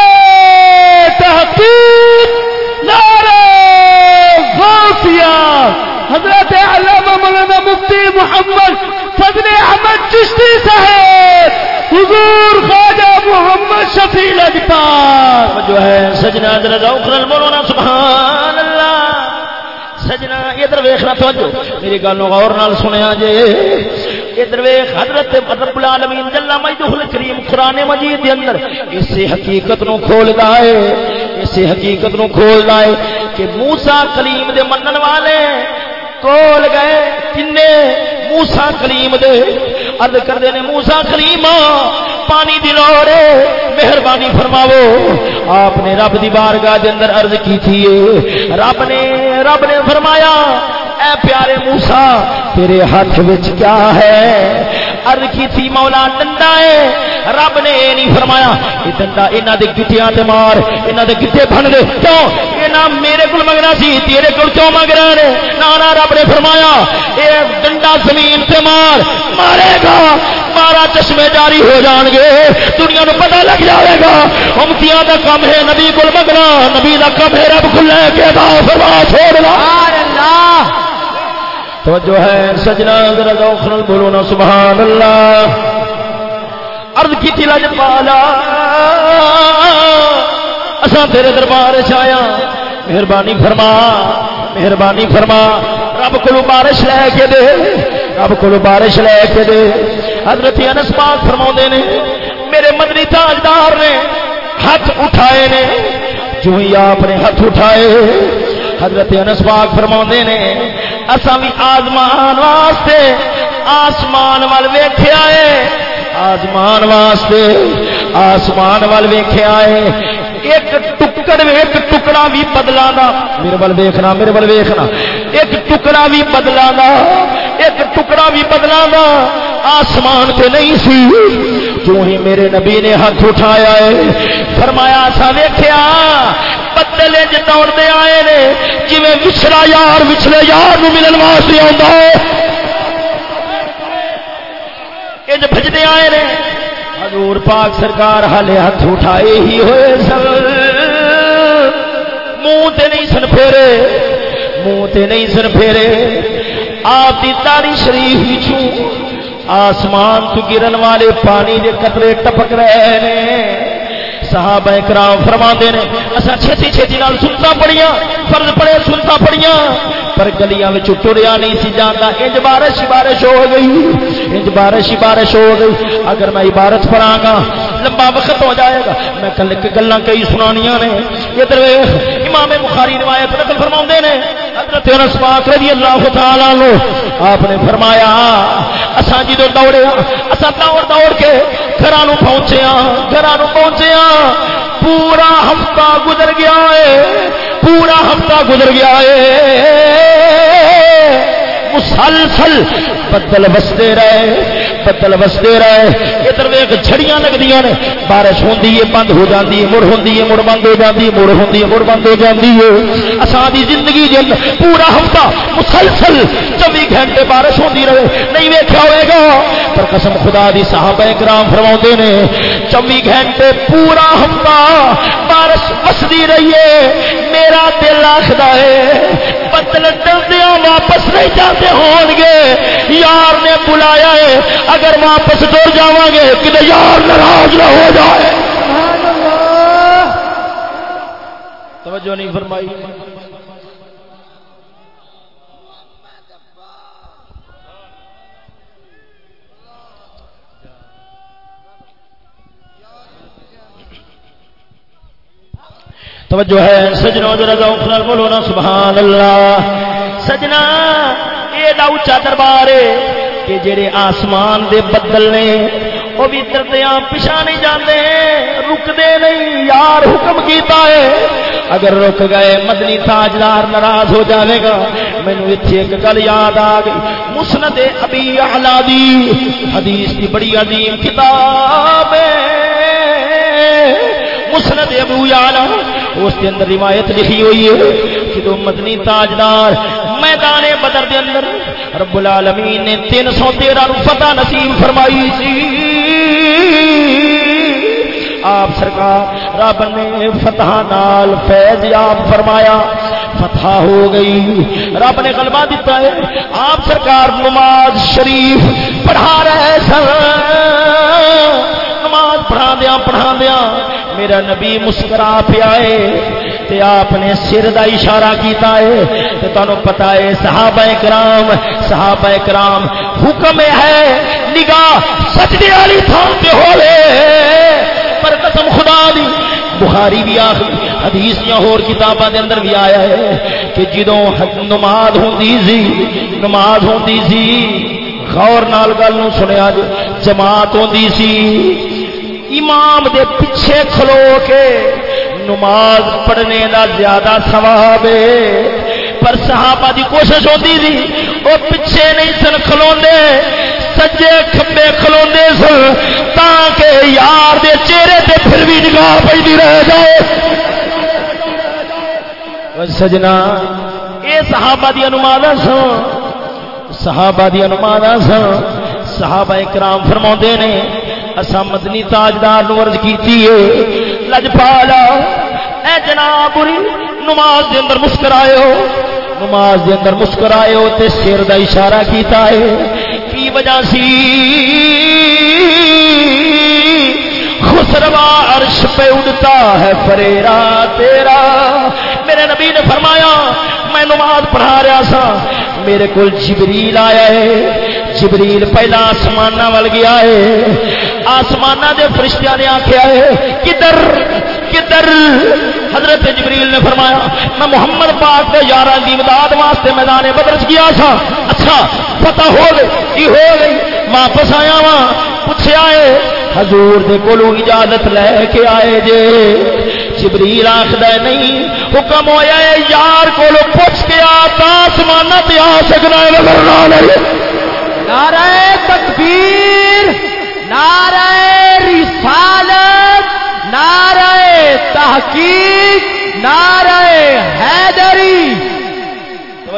تحقیق، نعرہ غوثیہ۔ حضرت علامہ مولانا مفتی محمد فضل احمد چشتی صاحب، حضور خواجہ محمد شفیع لجپال جو ہے سجنا درجہ اخرل مولانا، سبحان سجنا ادھر ویخنا توجہ میری گل غور نال سنیا جے۔ ادھر حضرت رب العالمین جل مجدہ الکریم قران مجید دے اندر۔ اس حقیقت نو کھولدا ہے اس حقیقت نو کھولدا ہے کہ موسی کلیم دے منن والے کول گئے۔ کنے؟ موسا کلیم دے۔ ارد کردے نے موسا کریما پانی دی لوڑ مہربانی فرماو آپ نے رب دی بارگاہ دے اندر عرض کی تھی۔ رب نے رب نے فرمایا اے پیارے موسا تیرے ہاتھ وچ کیا ہے؟ عرض کی تھی مولا ڈنڈا ہے رب نے یہ نہیں فرمایا یہ ڈنڈا انہاں دے گٹیاں تے مار، انہاں دے گٹے بن دے، کیوں؟ یہ میرے کول منگنا سی، تیرے کول کیوں منگ رہے نے؟ نا نا رب نے فرمایا یہ ڈنڈا زمین تے مار، مارے گا، مارا چشمے جاری ہو جان گے، دنیا نو پتہ لگ جائے گا، امتیاں دا کم ہے نبی کول منگنا، نبی دا کم ہے رب کول لے کے دا فرما چھوڑنا اللہ۔ توجہ ہے، سجنا ذرا ذوق نال بولو نا سبحان اللہ عرض کی تھی لج پالا اساں تیرے دربار وچ آیا، مہربانی فرما مہربانی فرما۔ رب کو بارش لے کے دے، رب کو بارش لے کے دے۔ حضرت انس پاک فرما نے، میرے مدنی تاجدار نے ہاتھ اٹھائے نے جو ہی آپ نے ہاتھ اٹھائے۔ حضرت انس پاک فرما نے اصا بھی آزمان واسطے، آسمان وال ویخیا ہے۔ آسمان واسطے، آسمان وال ویخیا ہے۔ ایک ٹکڑ ایک ٹکڑا بھی بدلا دا میرے بل ویخنا میرے بل ویخنا ایک ٹکڑا بھی بدلا دا ایک ٹکڑا بھی بدلا دا آسمان تے نہیں سی۔ جو ہی میرے نبی نے ہاتھ اٹھایا ہے۔ فرمایا سا ویخیا بدل دوڑتے آئے نے جی وچھڑا یار وچھڑے یار ملن واسطے آتا ہے۔ انج بجتے آئے نے۔ حضور پاک سرکار ہالے ہاتھ اٹھائے ہی ہوئے سن۔ منہ تے نہیں سن پھیرے۔ منہ تے نہیں سن پھیرے۔ آپ کی تاری شریف ہی چھو آسمان تو گرن والے پانی دے قطرے ٹپک رہے ہیں صحابہ کرام فرما نے اصا چھتی چھتی نال سنتا پڑیاں فرض پڑے سنتا پڑیاں پر گلیاں میں ٹریا نہیں سی جانا انج بارش بارش ہو گئی، انج بارش بارش ہو گئی۔ اگر میں عبارت پڑھا گا لمبا وقت ہو جائے گا۔ میں کل گلا کئی سنانیاں نے۔ ادھر امام بخاری روایت نقل فرما نے، حضرت انس پاک رضی اللہ تعالی لو آپ نے فرمایا اساں جی جدو دوڑے ہاں، اساں دوڑ دوڑ کے گھروں پہنچے ہاں، گھروں پہنچے ہاں۔ پورا ہفتہ گزر گیا ہے، پورا ہفتہ گزر گیا ہے۔ مسلسل بدل بستے رہے، بدل وستے رہے۔ ادھر ویک جھڑیاں لگتی نے، بارش ہوتی ہے، بند ہو جاتی ہے، مڑ ہوتی ہے، مڑ بند ہو جاتی ہے، مڑ ہوتی ہے، مڑ بند ہو جاتی ہے۔ اسان زندگی جن پورا ہفتہ مسلسل چوبی گھنٹے بارش ہوتی رہے۔ نہیں ویکیا ہوئے گا، پر قسم خدا دی صحابہ کرام فرما نے، چوبی گھنٹے پورا ہفتہ بارش وسدی رہی ہے۔ میرا دل آخر ہے ڈردیا واپس نہیں جاتے ہون گے۔ یار نے بلایا ہے اگر واپس ٹر جا گے کہ یار ناراض نہ ہو جائے۔ توجہ نہیں فرمائی۔ توجہ ہے۔ سجنا ذرا بولو نا سبحان اللہ سجنا یہ اچا دربار ہے کہ جڑے آسمان دے بدل نے وہ بھی دردیا پچھا نہیں جانے رکتے نہیں۔ یار، حکم کیتا ہے۔ اگر رک گئے، مدنی تاجدار ناراض ہو جائے گا۔ مینو اتنے ایک گل یاد آ گئی۔ مسند ابھی آلہ دی حدیث کی بڑی عظیم کتاب ہے۔ مسند ابو یالا اس کے اندر روایت لکھی ہوئی ہے، جدو مدنی تاجدار میدان بدر دے اندر رب العالمین نے تین سو تیرہ فتح نصیب فرمائی سی۔ آپ سرکار، رب نے فتح نال فیض یاب فرمایا، فتح ہو گئی۔ رب نے غلبہ دیتا ہے، آپ سرکار نماز شریف پڑھا رہے سن۔ نماز پڑھا دیا پڑھا دیا میرا نبی مسکرا پیا تے آپ نے سر دا اشارہ کیتا ہے تے تانوں پتا ہے صحابہ کرام صحابہ کرام حکم ہے نگاہ سجدے والی تھان تے ہوے پر قسم خدا دی، بخاری بھی آخر حدیث یا اور کتاباں دے اندر بھی آیا ہے کہ جدوں نماز ہوندی سی، نماز ہوندی سی، غور نال گل نو سنیا جماعت ہوندی سی امام دے پیچھے کھلو کے نماز پڑھنے دا زیادہ ثواب ہے۔ پر صحابہ دی کوشش ہوتی تھی، وہ پیچھے نہیں سن، کھلوندے، سجے کھبے کھلوندے سن، تاکہ یار دے چہرے تے پھر بھی نگاہ پہ رہ جائے۔ سجنا، اے صحابہ دی نماز سن، صحابہ دی نماز سن، صحابہ کرام فرما نے اسا مدنی تاجدار نو عرض کیتی ہے لجپالا اے جناب نماز دے اندر مسکرائے ہو نماز دے اندر مسکرائے ہو تے سر دا اشارہ کیتا ہے، کی وجہ سی؟ خسروا عرش پہ اڑتا ہے فریرا تیرا۔ میرے نبی نے فرمایا، میں نماز پڑھا رہا سا میرے کو جبریل آیا ہے۔ جبریل پہلا آسمان وال گیا ہے۔ آسمان دے فرشتیاں نے آخیا ہے، کدھر کدھر؟ حضرت جبریل نے فرمایا، میں محمد پاک کے یار کی امداد واسطے میدان بدرس گیا تھا اچھا پتہ ہو گئی، کی ہو گئی؟ واپس آیا وا پوچھا ہے، حضور دے کولو اجازت لے کے آئے جے۔ جبریل آخد نہیں، حکم ہوا ہے، یار کو پوچھ کے آتا آسمان پہ آ سکنا ہے۔ نعرہ تکبیر، نعرہ رسالت، نعرہ تحقیق، نعرہ حیدری۔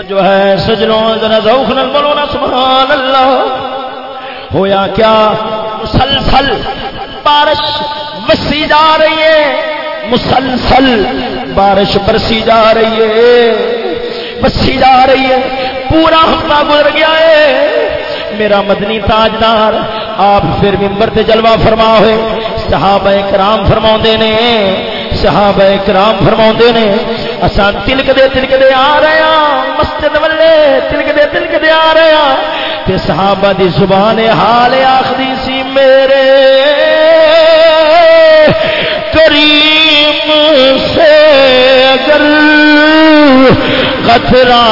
جو ہے، سجنوں ذرا ذوق نل بولو نا سبحان اللہ ہویا کیا مسلسل بارش وسی جا رہی ہے، مسلسل بارش برسی جا رہی ہے برسی جا رہی ہے، پورا ہفتہ گزر گیا ہے۔ میرا مدنی تاجدار، آپ پھر ممبر تے جلوہ فرما ہوئے صحابہ کرام فرما نے، صحابہ کرام فرما نے اسان تلک دے تلک دے آ رہے ہیں مسجد والے تلک دے تلک دے آ رہے ہیں تے صحابہ دی زبان حال آخری سی، میرے کریم سے اگر خطرہ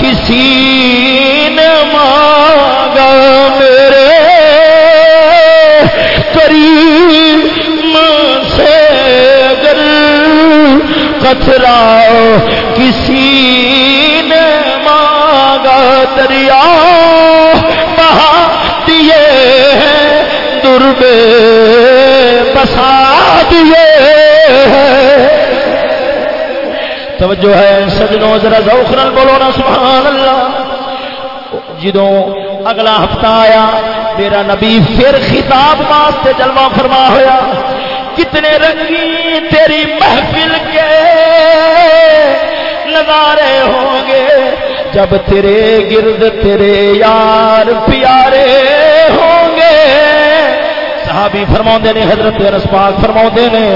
کسی نے مانگا میرے کریم سے اگر خطرہ کسی نے مانگا دریا بہا دیے دربے بسا دیے توجہ ہے سجنوں ذرا ذوق نال بولو نا، سبحان اللہ۔ جدوں اگلا ہفتہ آیا، میرا نبی پھر خطاب واسطے جلوہ فرما ہویا، کتنے رنگی تیری محفل کے نظارے ہوں گے، جب تیرے گرد تیرے یار پیارے ہوں گے۔ صحابی فرما نے، حضرت رسپاک فرما نے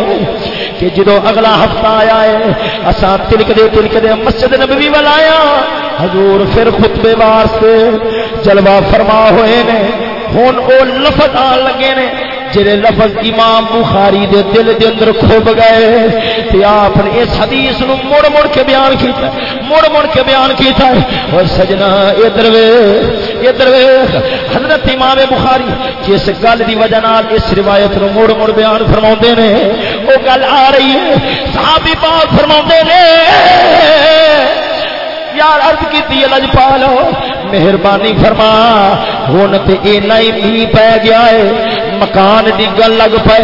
کہ جدو اگلا ہفتہ آیا ہے اصا تلک دے تلک دے مسجد نبوی والا آیا حضور پھر خطبے واسطے جلوہ فرما ہوئے نے۔ ہوں وہ لفظ آن لگے نے جڑے لفظ امام بخاری دے دل دے اندر کھب گئے تے آپ نے اس حدیث نو مڑ مڑ کے بیان کیتا مڑ مڑ کے بیان کیتا ہے۔ اور سجنا ادھر وے ادھر وے حضرت امام بخاری جس گل دی وجہ نال اس روایت نو مڑ مڑ بیان فرماوندے نے، او گل آ رہی ہے۔ صحابی پاک فرماوندے نے یار عرض کی لجپال، مہربانی فرما ہوں تو اینا ہی می پی گیا ہے، مکان ڈگن لگ پے،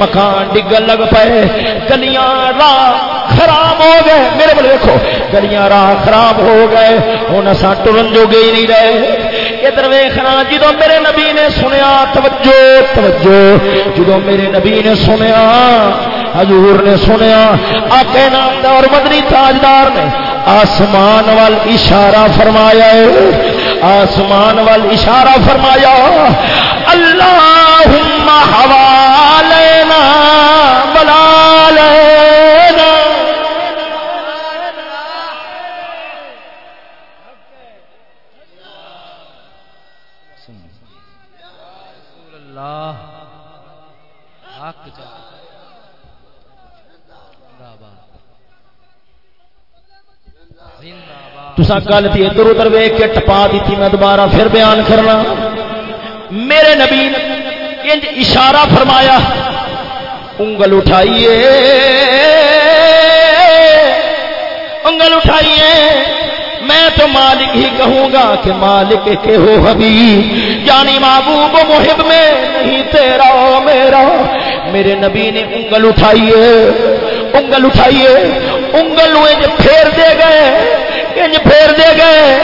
مکان ڈگن لگ پے، گلیاں راہ خراب ہو گئے۔ میرے بڑے دیکھو گلیاں راہ خراب ہو گئے ہوں اصا ٹرن جو گئی نہیں رہے۔ ادھر ویخنا جدو میرے نبی نے سنیا، توجہ توجہ جدو میرے نبی نے سنیا، حضور نے سنیا آکے نام اور مدنی تاجدار نے آسمان وال اشارہ فرمایا ہے۔ آسمان وال اشارہ فرمایا اللہ تسا گل تھی ادھر ادھر ویگ کے ٹپا دیتی میں دوبارہ پھر بیان کرنا۔ میرے نبی نے انج اشارہ فرمایا، انگل اٹھائیے۔ انگل اٹھائیے۔ میں تو مالک ہی کہوں گا کہ مالک کے ہو حبیب۔ یعنی محبوب و محب میں نہیں، تیرا میرا۔ میرے نبی نے انگل اٹھائیے۔ انگل اٹھائیے۔ انگل انج پھیر دے گئے۔ انج پھیر دے گئے۔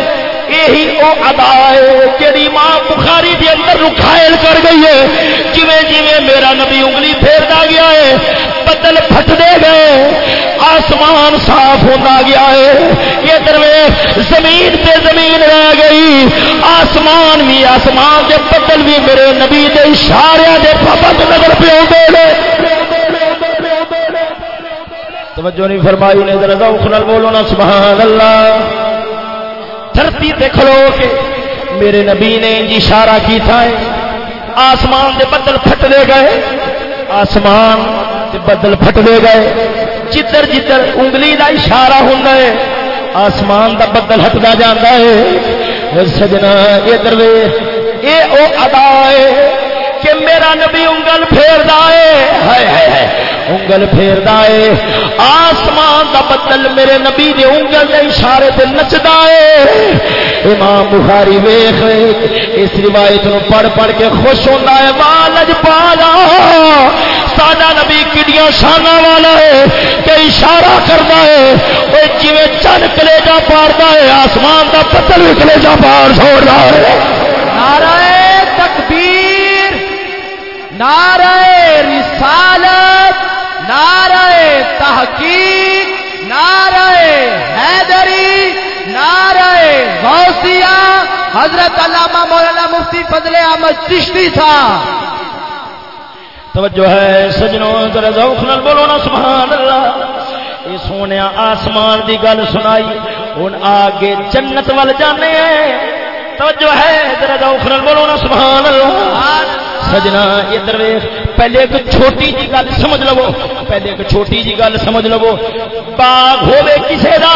یہی وہ ادا ہے جڑی ماں بخاری دے اندر رکھائل کر گئی ہے۔ جویں جویں میرا نبی انگلی پھیرتا گیا ہے، بدل پھٹ دے گئے۔ آسمان صاف ہوتا گیا ہے۔ یہ دروے زمین پہ زمین رہ گئی۔ آسمان بھی آسمان کے بدل بھی میرے نبی دے اشارے دے پابند نظر پہ آتے توجہ نہیں فرمائی نے ذرا ذوق نال بولو نا سبحان اللہ دھرتی تے کھلو کے میرے نبی نے جی اشارہ کی تھا آسمان دے بدل پھٹ دے گئے، آسمان دے بدل پھٹ دے گئے۔ جدھر جدھر انگلی دا اشارہ ہوں ہے، آسمان دا بدل ہٹتا جاتا ہے۔ سجنا یہ دروے یہ او ادا ہے کہ میرا نبی انگل پھیر ہے۔ انگل پھیر ہے۔ آسمان دا بدل میرے نبی دے انگل دے اشارے تے نچدا ہے۔ امام بخاری ویکھ اس روایت نو پڑھ پڑھ کے خوش ہوندا ہے۔ والج پالا ساڈا نبی کڈیاں شاناں والا ہے کہ اشارہ کردا ہے۔ او جویں چن کلیجا پاردا ہے، آسمان دا بدل بھی کلیجا پار چھوڑدا ہے۔ نعرہ تکبیر نعرہ رسالت، نعرہ تحقیق، نعرہ حیدری، نعرہ غوثیہ، حضرت علامہ مولانا مفتی فضل احمد چشتی تھا توجہ ہے، سجنوں، ذرا ذوق نال بولو نا، سبحان اللہ۔ یہ سونے آسمان دی گل سنائی، ہن آگے جنت ول جانے ہیں۔ توجہ ہے، ذرا ذوق نال بولو نا سبحان اللہ سجنا ادھر پہلے ایک چھوٹی جی گل سمجھ لو۔ پہلے ایک چھوٹی جی گل سمجھ لو۔ باغ ہوے کسے دا؟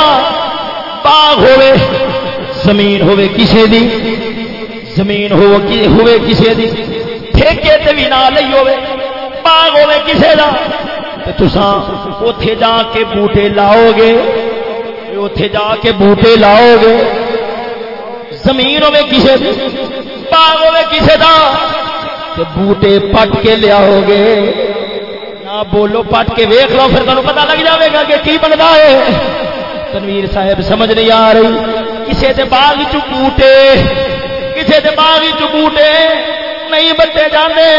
باغ ہوے زمین ہوے کسے دی؟ زمین ہو ہوے کسے دی؟ ٹھیکے تے بھی نہ لئی ہوے باغ ہوے کسے دا؟ تے تساں اوتھے جا کے بوٹے لاؤ گے۔ اوتھے جا کے بوٹے لاؤ گے۔ زمین ہوے کسے باغ ہوے کسے دا، تے بوٹے پٹ کے لیاؤ گے۔ نہ بولو پٹ کے ویخ لو، پھر تمہیں پتا لگ جائے گا کہ کی بنتا ہے۔ تنویر صاحب سمجھ نہیں آ رہی۔ کسی کے باغ چوٹے کسی کے باغ چوٹے نہیں بچے جانے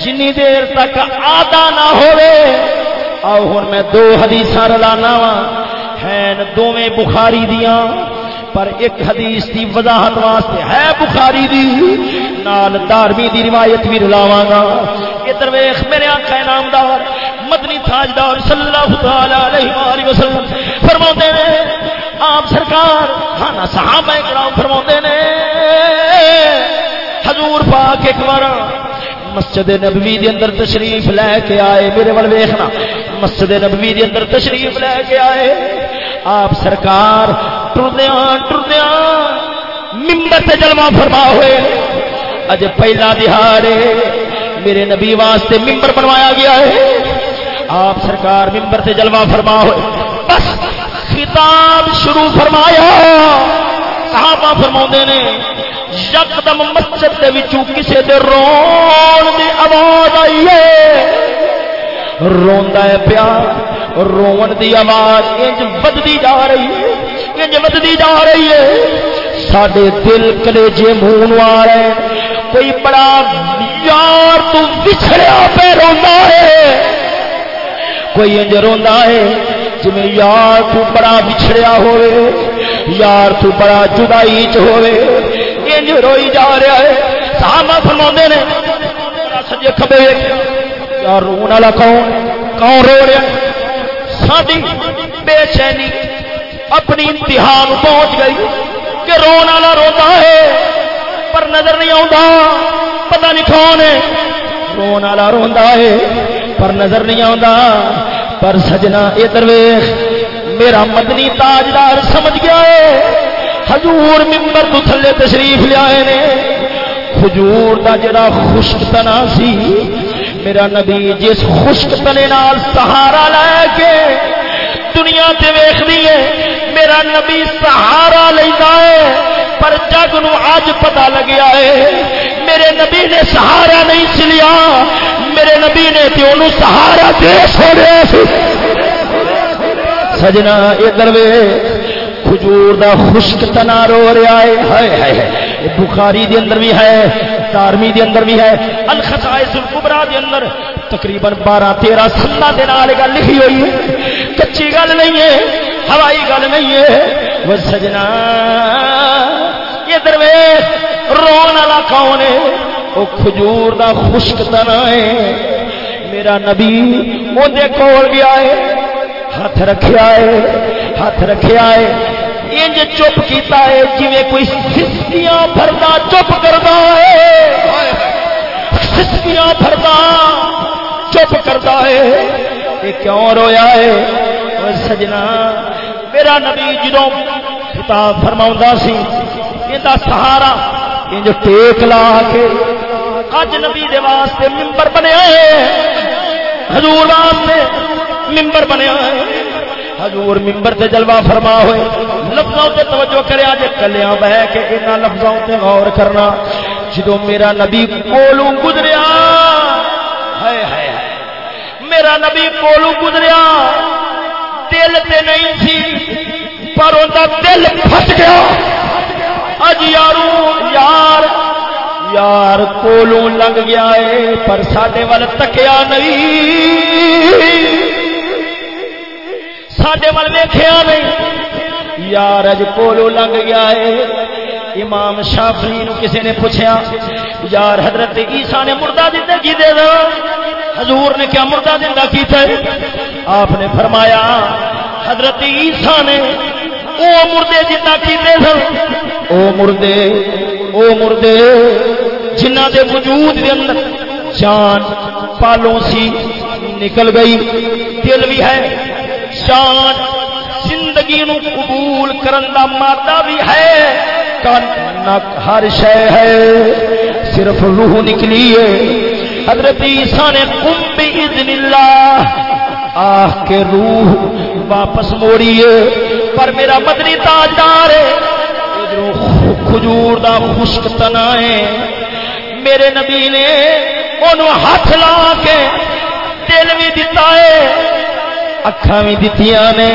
جنی دیر تک آدھا نہ ہوئے آؤ ہوں میں دو حدیث رلانا وا ہیں دونیں بخاری دیاں۔ پر ایک حدیث دی وضاحت واسطے ہے بخاری دی۔ نال دارویں دی روایت بھی رلاواں گا۔ ادھر ویکھ، میرے آقا نامدار مدنی تاجدار صلی اللہ تعالی علیہ والہ وسلم فرماتے نے، آپ سرکار ہاں صحابہ کرام فرماتے نے، حضور پاک ایک بار مسجد نبوی دی اندر تشریف لے کے آئے۔ میرے ول ویکھنا، مسجد نبوی دی اندر تشریف لے کے آئے۔ آپ سرکار ٹردیا ٹردیا ممبر سے جلوا فرما ہوئے۔ اج پہلا دہاڑے میرے نبی واسطے ممبر بنوایا گیا ہے۔ آپ سرکار ممبر سے جلوا فرما ہوئے۔ بس خطاب شروع فرمایا۔ صحابہ فرما نے، یکدم مسجد کے کسی دے رون دی آواز آئی ہے۔ روندا ہے پیا رون دی آواز انج بدتی جا رہی ہے۔ انج بدتی جا رہی ہے۔ سڈے دل کلیجے منہ آ رہے کوئی بڑا یار تو بچھڑیا پہ روندا ہے۔ کوئی انج روندا ہے جی یار تو بڑا بچھڑیا ہوئے یار تو بڑا جدائی چ ہوئے انج روئی جا رہا ہے۔ صحابہ فرماندے نے سجے کھبے۔ یار رون والا کون کون رو رہا ساری بے چینی اپنی امتحان پہنچ گئی کہ رون والا روتا ہے، پر نظر نہیں آتا پتہ نہیں کون ہے۔ رون والا روندا ہے، پر نظر نہیں آتا پر سجنا یہ درویش میرا مدنی تاجدار سمجھ گیا ہے۔ حضور ممبر تو تھلے تشریف لیا نے۔ کھجور دا جڑا خشک تنا سی، میرا نبی جس خشک تنے نال سہارا لے کے دنیا تے ویخ ہے میرا نبی سہارا لینا ہے پر جگ نو اج پتا لگیا ہے، میرے نبی نے سہارا نہیں چلیا میرے نبی نے تے انہوں سہارا دے چھوڑیا سجنا، ادھر وے کھجور دا خشک تنا رو رہا ہے۔ ہائے ہائے بخاری دے اندر بھی ہے، تارمی دے اندر بھی ہے الخصائص الکبرى دے اندر تقریباً بارہ تیرہ سنہ دے نال گل لکھی ہوئی ہے۔ کچی گل نہیں ہے ہوائی گل نہیں ہے۔ وہ سجنا، یہ درویش رون والا کون ہے؟ وہ کھجور دا خشک تنا ہے۔ میرا نبی اندر کول گیا ہے۔ ہاتھ رکھیا ہے، ہاتھ رکھیا ہے۔ انج چپ کیتا ہے جی کوئی سسکیاں بھردا چپ کرتا ہے۔ سسکیاں بھردا چپ کرتا ہے۔ یہ کیوں رویا ہے؟ سجنا۔ میرا نبی جدو کتاب فرما سی یہ سہارا، انج ٹیک لا کے اج نبی دے واسطے ممبر بنیا ہے حضور واسطے ممبر بنیا ہے حضور ممبر تے جلوہ فرما ہوئے۔ لفظوں تے توجہ کرے اج کلیاں بہ کے انہاں لفظوں تے غور کرنا۔ جدوں میرا نبی کولوں گزریا ہائے ہائے، میرا نبی کولوں گزریا دل تے نہیں سی پر اوندا دل پھٹ گیا۔ اج یارو، یار یار کولوں لنگ گیا ہے پر ساڈے ول تکیا نہیں۔ سڈے ول ویخیا نہیں۔ یار اج کولو لنگ گیا ہے۔ امام شافی نو کسی نے پوچھا یار حضرت عیسا نے مردہ دیتا کی دے دو؟ حضور نے کیا مردہ زندہ کیتا ہے؟ آپ نے فرمایا، حضرت عیسا نے او مردے زندہ کیتے سن۔ او مردے او مردے، جنہ دے وجود دے اندر جان پالوں سی نکل گئی۔ دل بھی ہے جان زندگی نو قبول کرن دا مادہ بھی ہے۔ کن ہر شے ہے، صرف روح نکلی ہے۔ حضرت عیسیٰ نے قم باذن اللہ، آہ کے روح واپس موڑی ہے۔ پر میرا مدنی تاجدار ہے ادھروں کھجور دا خشک تنا ہے۔ میرے نبی نے انہوں ہاتھ لا کے دل بھی دتا ہے اکھا بھی دتیاں نے۔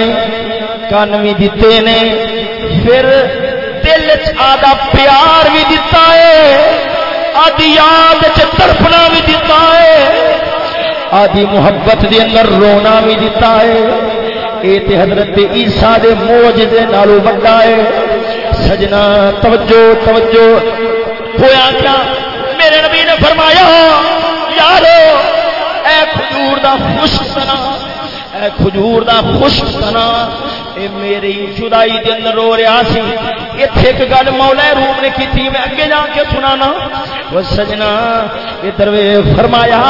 کن بھی دیتے نے، پھر دل آدھا پیار بھی دتا ہے، آدھی یاد تڑپنا بھی دتا ہے، آدھی محبت دے اندر رونا بھی دتا ہے۔ یہ تے حضرت عیسیٰ دے موج دے نالو بڑا ہے۔ سجنا، توجہ توجہ۔ ہویا کیا؟ میرے نبی نے فرمایا، یارو، اے کھجور دا خوش سنا اے کھجور دا خشک سنا اے میری جدائی دے اندر رو رہا سی۔ ایتھے ایک گل مولا روم نے کیتی میں اگے جا کے سنانا۔ وہ سجنا، ادھر وے فرمایا،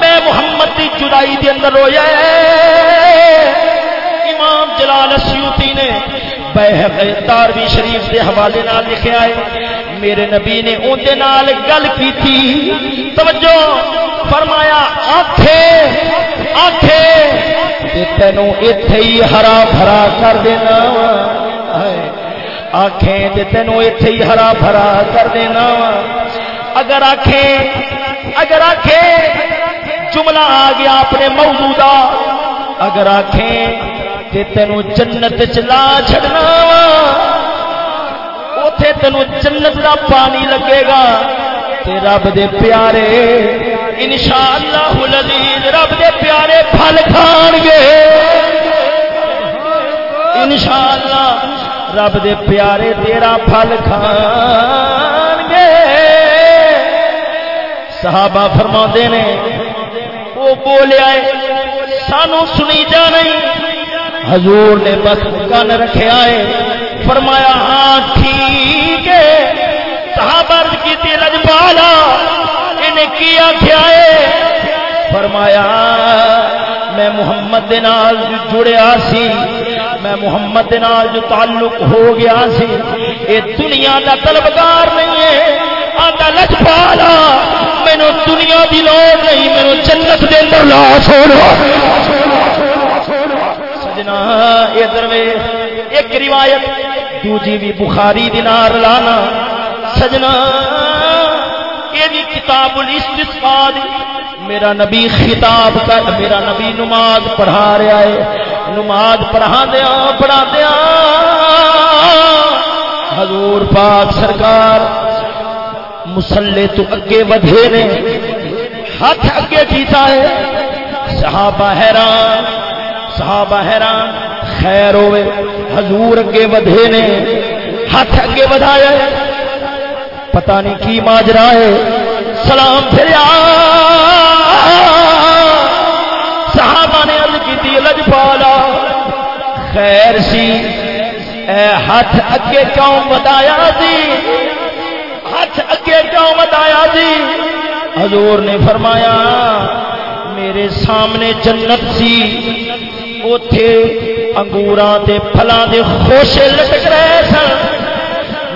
میں محمد دی جدائی دے اندر رویا امام جلال سیوتی نے تاروی شریف کے حوالے نال لکھا ہے، میرے نبی نے اندر نال گل کی تھی۔ توجہ، فرمایا آکھے آکھے تینوں اتے ہی ہرا بھرا کر دینا آخیں تینوں اتے ہی ہرا بھرا کر دینا اگر آخیں اگر آخیں جملہ آ گیا اپنے موجودہ اگر آخیں تینوں جنت چلا چڈنا اتے تینوں جنت کا پانی لگے گا۔ تے رب دے پیارے انشاءاللہ العزیز رب دے پیارے پھل کھان گے۔ انشاءاللہ رب دے پیارے تیرا پھل کھان گے۔ صحابہ فرما نے، وہ بولیا سانو سنی جا نہیں۔ حضور نے بس کن رکھے آئے فرمایا ہاں ٹھیک ہے۔ صحابہ کی پالا انہیں کی آخیا ہے؟ فرمایا، میں محمد دے نال جو جڑیا سی، میں محمد دے نال جو تعلق ہو گیا سی، اے دنیا دا طلبگار نہیں ہے آتا لچ پالا مینو دنیا دی لوڑ نہیں مینو جنت دے اندر لا چھوڑو۔ سجنا ادھر ایک روایت، دوجی بھی بخاری دینار لانا۔ سجنا یہ کتاب الاستسقا دی۔ میرا نبی خطاب کر، میرا نبی نماز پڑھا رہا ہے۔ نماز پڑھا دیا پڑھا دیا حضور پاک سرکار مسلے تو اگے ودھے نے، ہاتھ اگے کیتا ہے۔ صحابہ حیران صحابہ حیران، خیر ہوئے۔ حضور اگے ودھے نے، ہاتھ اگے ودھایا پتہ نہیں کی ماجرا ہے۔ سلام پھر صحابہ نے عرض کی لج پالا۔ خیر سی۔ اے ہاتھ اگے کیوں بتایا سی جی؟ ہاتھ اگے کیوں بتایا سی جی؟ حضور نے فرمایا، میرے سامنے جنت سی۔ اتے انگوراں دے پھلاں دے خوشے لٹک رہے سن۔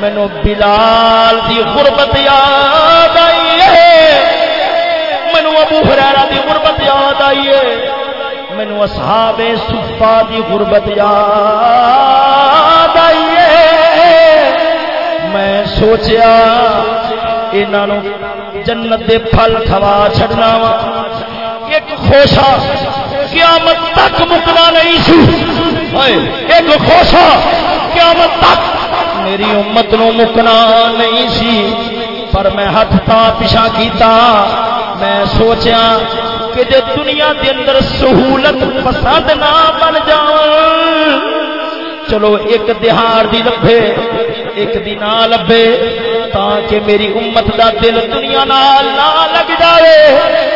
مینو بلال دی غربت یاد آئی ہے۔ مینو ابو ہرارا دی غربت یاد آئی ہے۔ مینو اصحاب صفا دی غربت یاد آئی ہے۔ میں سوچیا انہوں جنت دے پھل کھوا چھڑنا وا۔ ایک خوشا قیامت تک مکنا نہیں سی۔ ایک خوشا قیامت تک میری امت نو مکنا نہیں سی، پر میں ہاتھ تا پیچھا کیتا۔ میں سوچیا کہ جے دنیا دے اندر سہولت پسند نہ بن جاؤں چلو ایک دہاڑ دی لبے ایک دی نہ لبے تاکہ میری امت دا دل دنیا نال نہ لگ جائے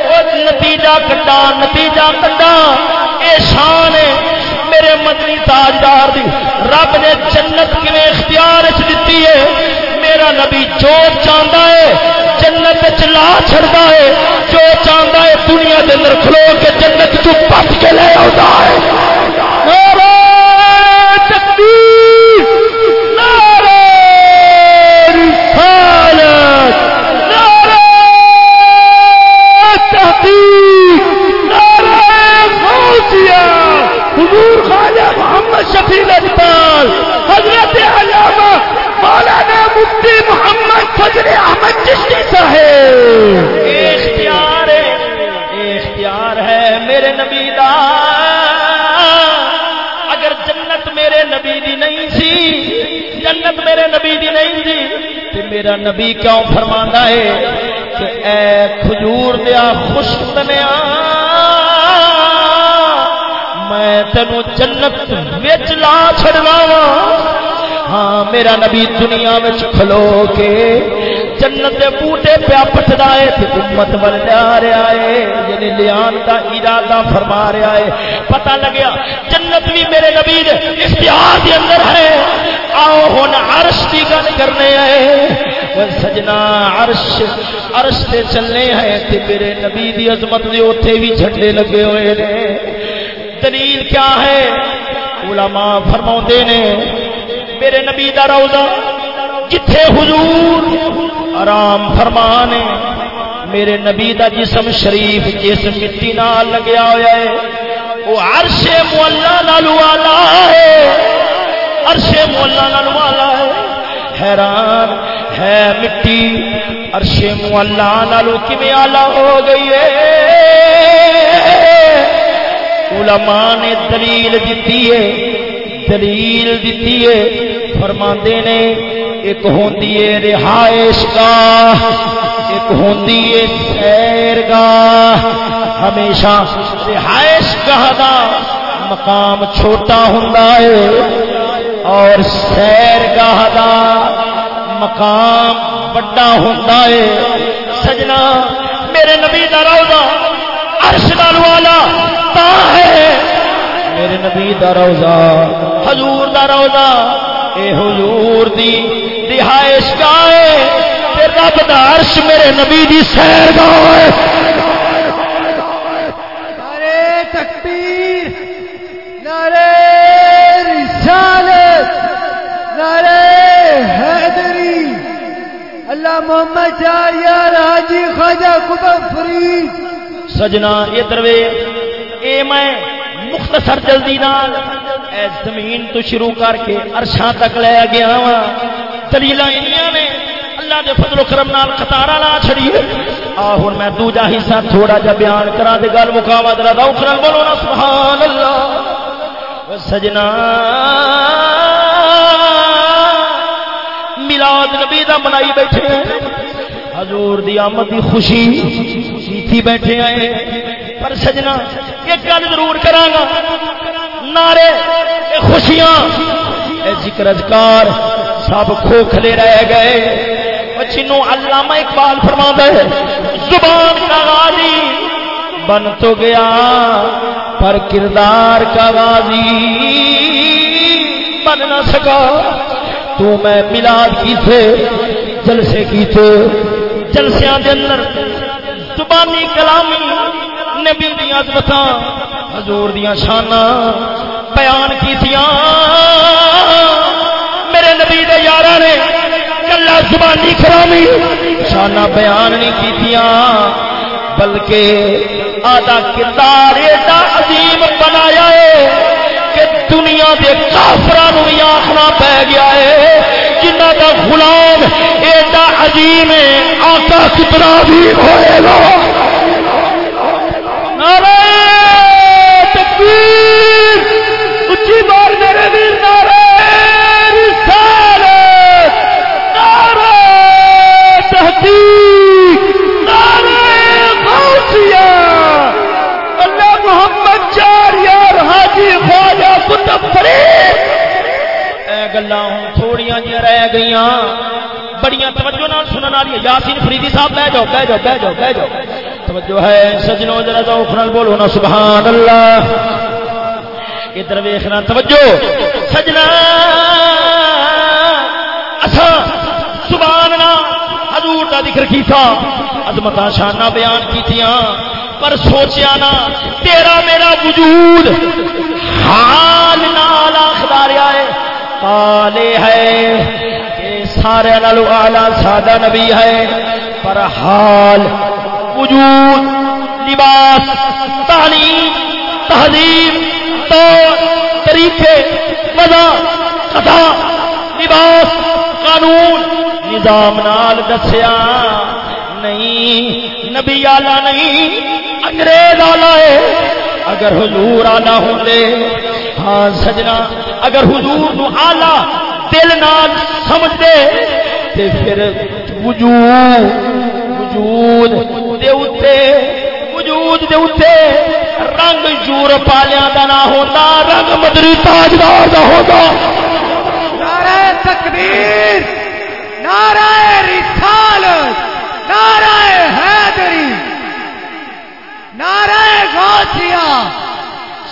او نتیجہ کٹا نتیجہ کٹا، اے شان ہے۔ میرے مدنی تاجدار دی، رب نے جنت کیویں اختیار اس ہے؟ میرا نبی جو چاہتا ہے، جنت چلا چڑتا ہے، جو چاہتا ہے دنیا کے اندر کھلو کے جنت تو پٹ کے لے آتا ہے تکبیر نعرہ رسالت نعرہ تحقیق نعرہ غوثیہ حضور خواجہ محمد شفیع اجمال حضرت علامہ مولانا مفتی محمد فضل احمد چشتی صاحب اختیار ہے اختیار ہے میرے نبی دا۔ اگر جنت میرے نبی دی نہیں سی جنت میرے نبی دی نہیں سی تو میرا نبی کیوں فرمانا ہے کہ اے کھجور دیا خوش تنیا میں تینو جنت وچ لا چھڑنا ہاں میرا نبی دنیا میں کھلو کے جنت دے بوٹے پیا پٹدا ہے تے امت ول جا رہا ہے یعنی لیان دا ارادہ فرما رہا ہے۔ پتہ لگیا، جنت بھی میرے نبی دے اختیار دے اندر ہے۔ آؤ، ہن عرش دی گل کرنے آئے۔ سجنا عرش عرش تے چلنے ہیں تے میرے نبی دی عظمت دے اوتھے بھی جھنڈے لگے ہوئے نے۔ دلیل کیا ہے؟ علماء فرماؤں نے میرے نبی دا روزہ جتھے حضور آرام فرمانے، میرے نبی دا جسم شریف جس مٹی نال لگیا ہوا ہے، وہ عرش مولا نالو والا ہے۔ عرش مولا نالو والا ہے۔ حیران، ہے مٹی، عرش مولا نالو کیویں آلہ ہو گئی ہے؟ علماء نے دلیل دیتی ہے، دلیل دیتی ہے۔ فرماندے نے، ایک ہوندی ہے رہائش گاہ، ایک ہوندی ہے سیر گاہ ہمیشہ رہائش گاہ دا مقام چھوٹا ہوندا ہے اور سیر گاہ دا مقام بڑا ہوندا ہے سجنا، میرے نبی دا روضہ عرش نال والا تا ہے۔ میرے نبی دا روضہ حضور دا روضہ اے حضور دی رہائش گاہ تے رب دا عرش میرے نبی دی سیر گاہ نعرے تکبیر نعرے رسالت نعرے حیدری۔ اللہ محمد چار یار حاجی خواجہ قطب فرید۔ سجنا یہ دروے اے میں مختصر جلدی نال اے زمین تو شروع کر کے عرشاں تک لے گیا وا دلیل نے اللہ دے فضل و کرم نال قطارا لا چھڑی آ ہن میں دوجا حصہ تھوڑا جا بیان کرا دے گل مکاوا ذرا دا اخرل بولو نا سبحان اللہ سجنا میلاد نبی دا منائی بیٹھے حضور دی آمد دی خوشی کیتی بیٹھے آئے پر سجنا، ایک گل ضرور کرانگا نعرے اے خوشیاں، اے ذکر اذکار سب کھوکھلے رہ گئے۔ جنوں علامہ اقبال فرما ہے، زبان کا غازی، بن تو گیا پر کردار کا غازی۔ بن نہ سکا، تو میں ملاد کی تھے جلسے کی تھے جلسیاں دے اندر زبانی کلامی نبی دی عظمت حضور دیاں شاناں بیان کیتیاں میرے نبی دے یاراں نے کلا زبانی کلامی شاناں بیان نہیں کیتیاں بلکہ آدھا کردار ایڈا عظیم بنایا ہے کہ دنیا دے کافران بھی آخنا پہ گیا ہے۔ جنہ کا غلام ایڈا عظیم ہے، آقا کتنا عظیم ہوئے گا۔ نعرہ اے گلاں ہوں تھوڑیاں جی رہ گئیاں بڑیاں توجہ نال سنن والی یاسین فریدی صاحب بہ جاؤ بہ جاؤ بہ جاؤ بہ جاؤ توجہ ہے سجنوں ذرا ذوق نال بولو نا سبحان اللہ ادھر ویکھنا توجہ سجنا اسا سبحان اللہ حضور دا ذکر کیتا عظمت شانہ بیان کیتیاں پر سوچیا نا تیرا میرا وجود سارے نالو آلہ سادہ نبی ہے، پر حال، وجود، لباس، تعلیم، تہذیب، طور، طریقے، وضع، قضا، لباس، قانون، نظام نال دسیا، نہیں، نبی آلہ نہیں، انگریز آلہ ہے۔ اگر حضور آلہ ہوں ہاں سجنا، اگر حضور نو آلہ دل نال سمجھ دے تے پھر وجود وجود دے اتے وجود دے اتے رنگ یورپ والوں کا نہ ہوتا رنگ مدری تاجدار کا ہوتا نعرہ تکبیر نعرہ رسالت نعرہ حیدری نعرہ غوثیہ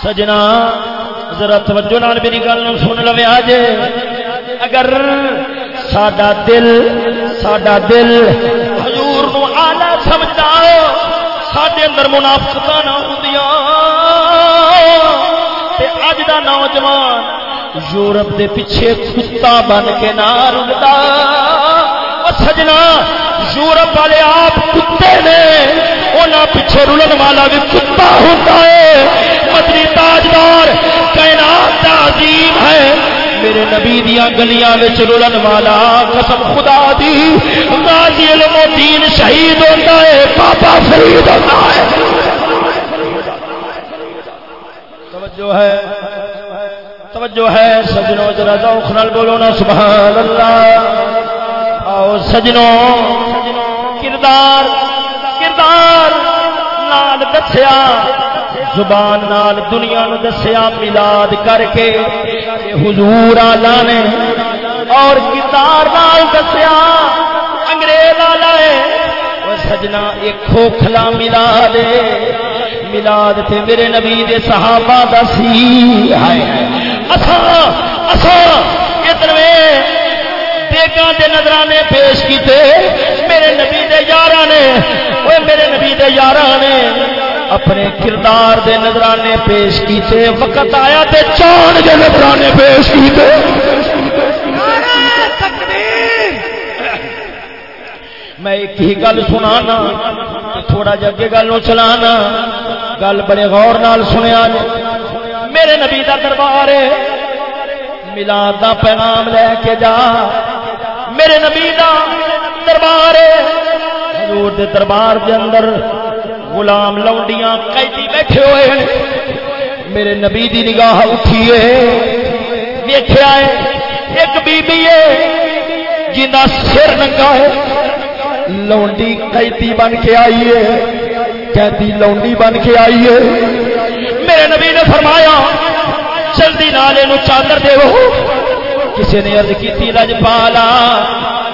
سجنا ذرا توجہ نال میری گل سن لو آج اگر ساڈا دل ساڈا دل حضور نو آلہ سمجھدا ساڈے اندر منافقت نہ ہوندیاں تے اج دا نوجوان یورپ دے پیچھے کتا بن کے نہ رلدا او سجنا، یورپ والے آپ کتے نے، انہاں پیچھے رلن والا بھی کتا ہوتا ہے۔ مدنی تاجدار، کائنات عظیم ہے۔ میرے نبی دیا گلیاں وچ رلن والا، قسم خدا دی، غازی علم دین شہید ہوتا ہے، بابا فرید ہوتا ہے۔ توجہ ہے توجہ ہے، سجنوں ذرا ذوق نال بولو نا سبحان اللہ آؤ سجنوں، کردار کردار نال دسیا۔ زبان نال دنیا نو دسیا ملاد کر کے حضور آلہ نے اور کردار نال دسیا، انگریز آلہ ہے سجنا ایک کھوکھلا ملاد ملاد تے میرے نبی دے صحابہ دا سی۔ ہائے، اساں اساں ادھر دیگاں دے نظرانے پیش کیتے۔ میرے نبی دے یارہ نے وہ میرے نبی دے یارہ نے۔ اپنے کردار دے نظرانے پیش کیتے وقت آیا تے چان دے نظرانے پیش کیتے۔ میں ایک ہی گل سنانا تے تھوڑا جا اگے گل چلانا۔ گل بڑے غور نال سنیا میرے نبی دا دربار ہے۔ ملاد دا پیغام لے کے جا۔ میرے نبی دا دربار ہے۔ حضور دے دربار دے اندر غلام لونڈیاں قیدی بیٹھے ہوئے ہیں۔ میرے نبی دی نگاہ اٹھی ہے۔ ہے۔ ایک بی بی ہے۔ جنہ سر ننگا ہے۔ لونڈی قیدی بن کے آئی ہے۔ قیدی لونڈی بن کے آئی ہے۔ میرے نبی نے فرمایا، جلدی نالے نو چادر دے کسی نے عرض کی رج پالا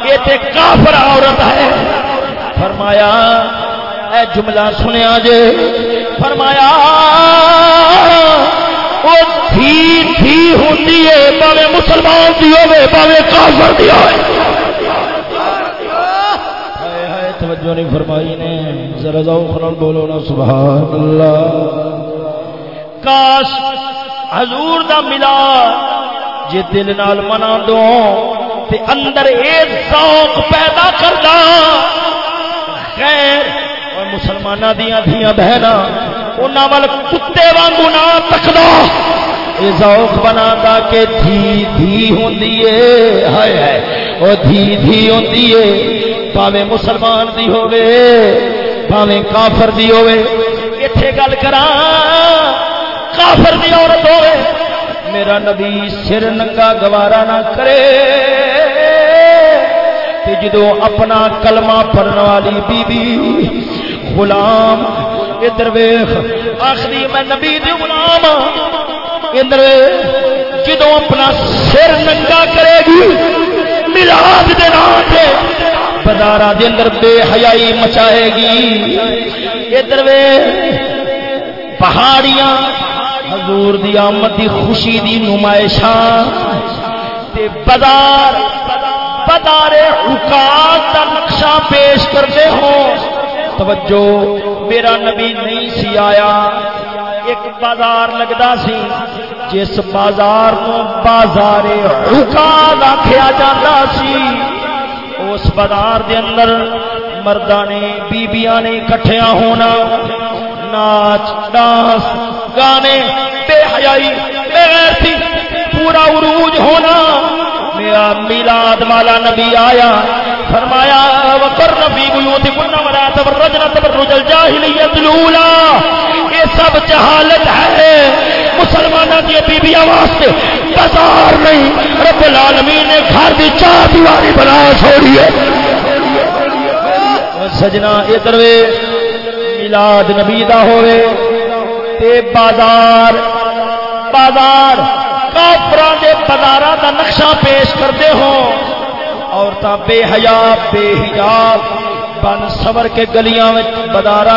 یہ تے کافر عورت ہے۔ فرمایا اے جملہ سنیا جے۔ فرمایا، وہ تھی تھی ہوندی ہے پاوے مسلمان دی ہوے پاوے کافر دی ہوے ہائے ہائے، توجہ نہیں فرمائی نے۔ ذرا ذوق نال بولو نا سبحان اللہ کاش حضور دا ملا جے دل نال منا دو تے اندر اے ذوق پیدا کردا خیر اور مسلماناں دیاں دھیاں بہنا انہاں کتے وانگو نہ تکدا۔ اے ذوق بنادا کہ دھی دھی ہوندی اے، ہائے ہائے، او دھی دھی ہوندی اے۔ پاوے مسلمان دی ہووے پاوے کافر دی ہووے۔ ایتھے گل کراں، کافر دی عورت ہوئے میرا نبی سر ننگا گوارا نہ کرے۔ تے جدو اپنا کلمہ پڑھنے والی بی بی غلام، ادھر ویخ، آخری میں نبی دی غلام ہاں۔ ادھر جدو اپنا سر ننگا کرے گی ملاد دے نام تے بازار دے اندر بے حیائی مچائے گی۔ ادھر پہاڑیاں، حضور دی آمد دی خوشی دی نمائشاں تے بازار بازار حکام دا نقشہ پیش کرتے ہو توجہ، میرا نبی نہیں سی آیا، ایک بازار لگتا سی، جس بازار کو بازار حکام آخیا جاتا سی، اس بازار دے اندر مردہ نے، بیبیاں نے کٹھیاں ہونا، ناچ، ڈانس، گانے، بے حیائی، بے غیرتی، پورا عروج ہونا، میرا میلاد والا نبی آیا فرمایا، وقر نبی بیوت کننا ولا تبرجنا تبرج الجاہلیت الاولا یہ سب جہالت ہے۔ مسلمانوں کی بیبیاں واسطے بازار نہیں۔ رب العالمین نے گھر دی چار دیواری بنا چھوڑی ہے۔ سجنا ادھر میلاد نبی دا ہوئے تے بازار بازار کافران دے بازار دا نقشہ پیش کرتے ہو عورتاں بے حیا بے حجاب بن سور کے گلیاں بازار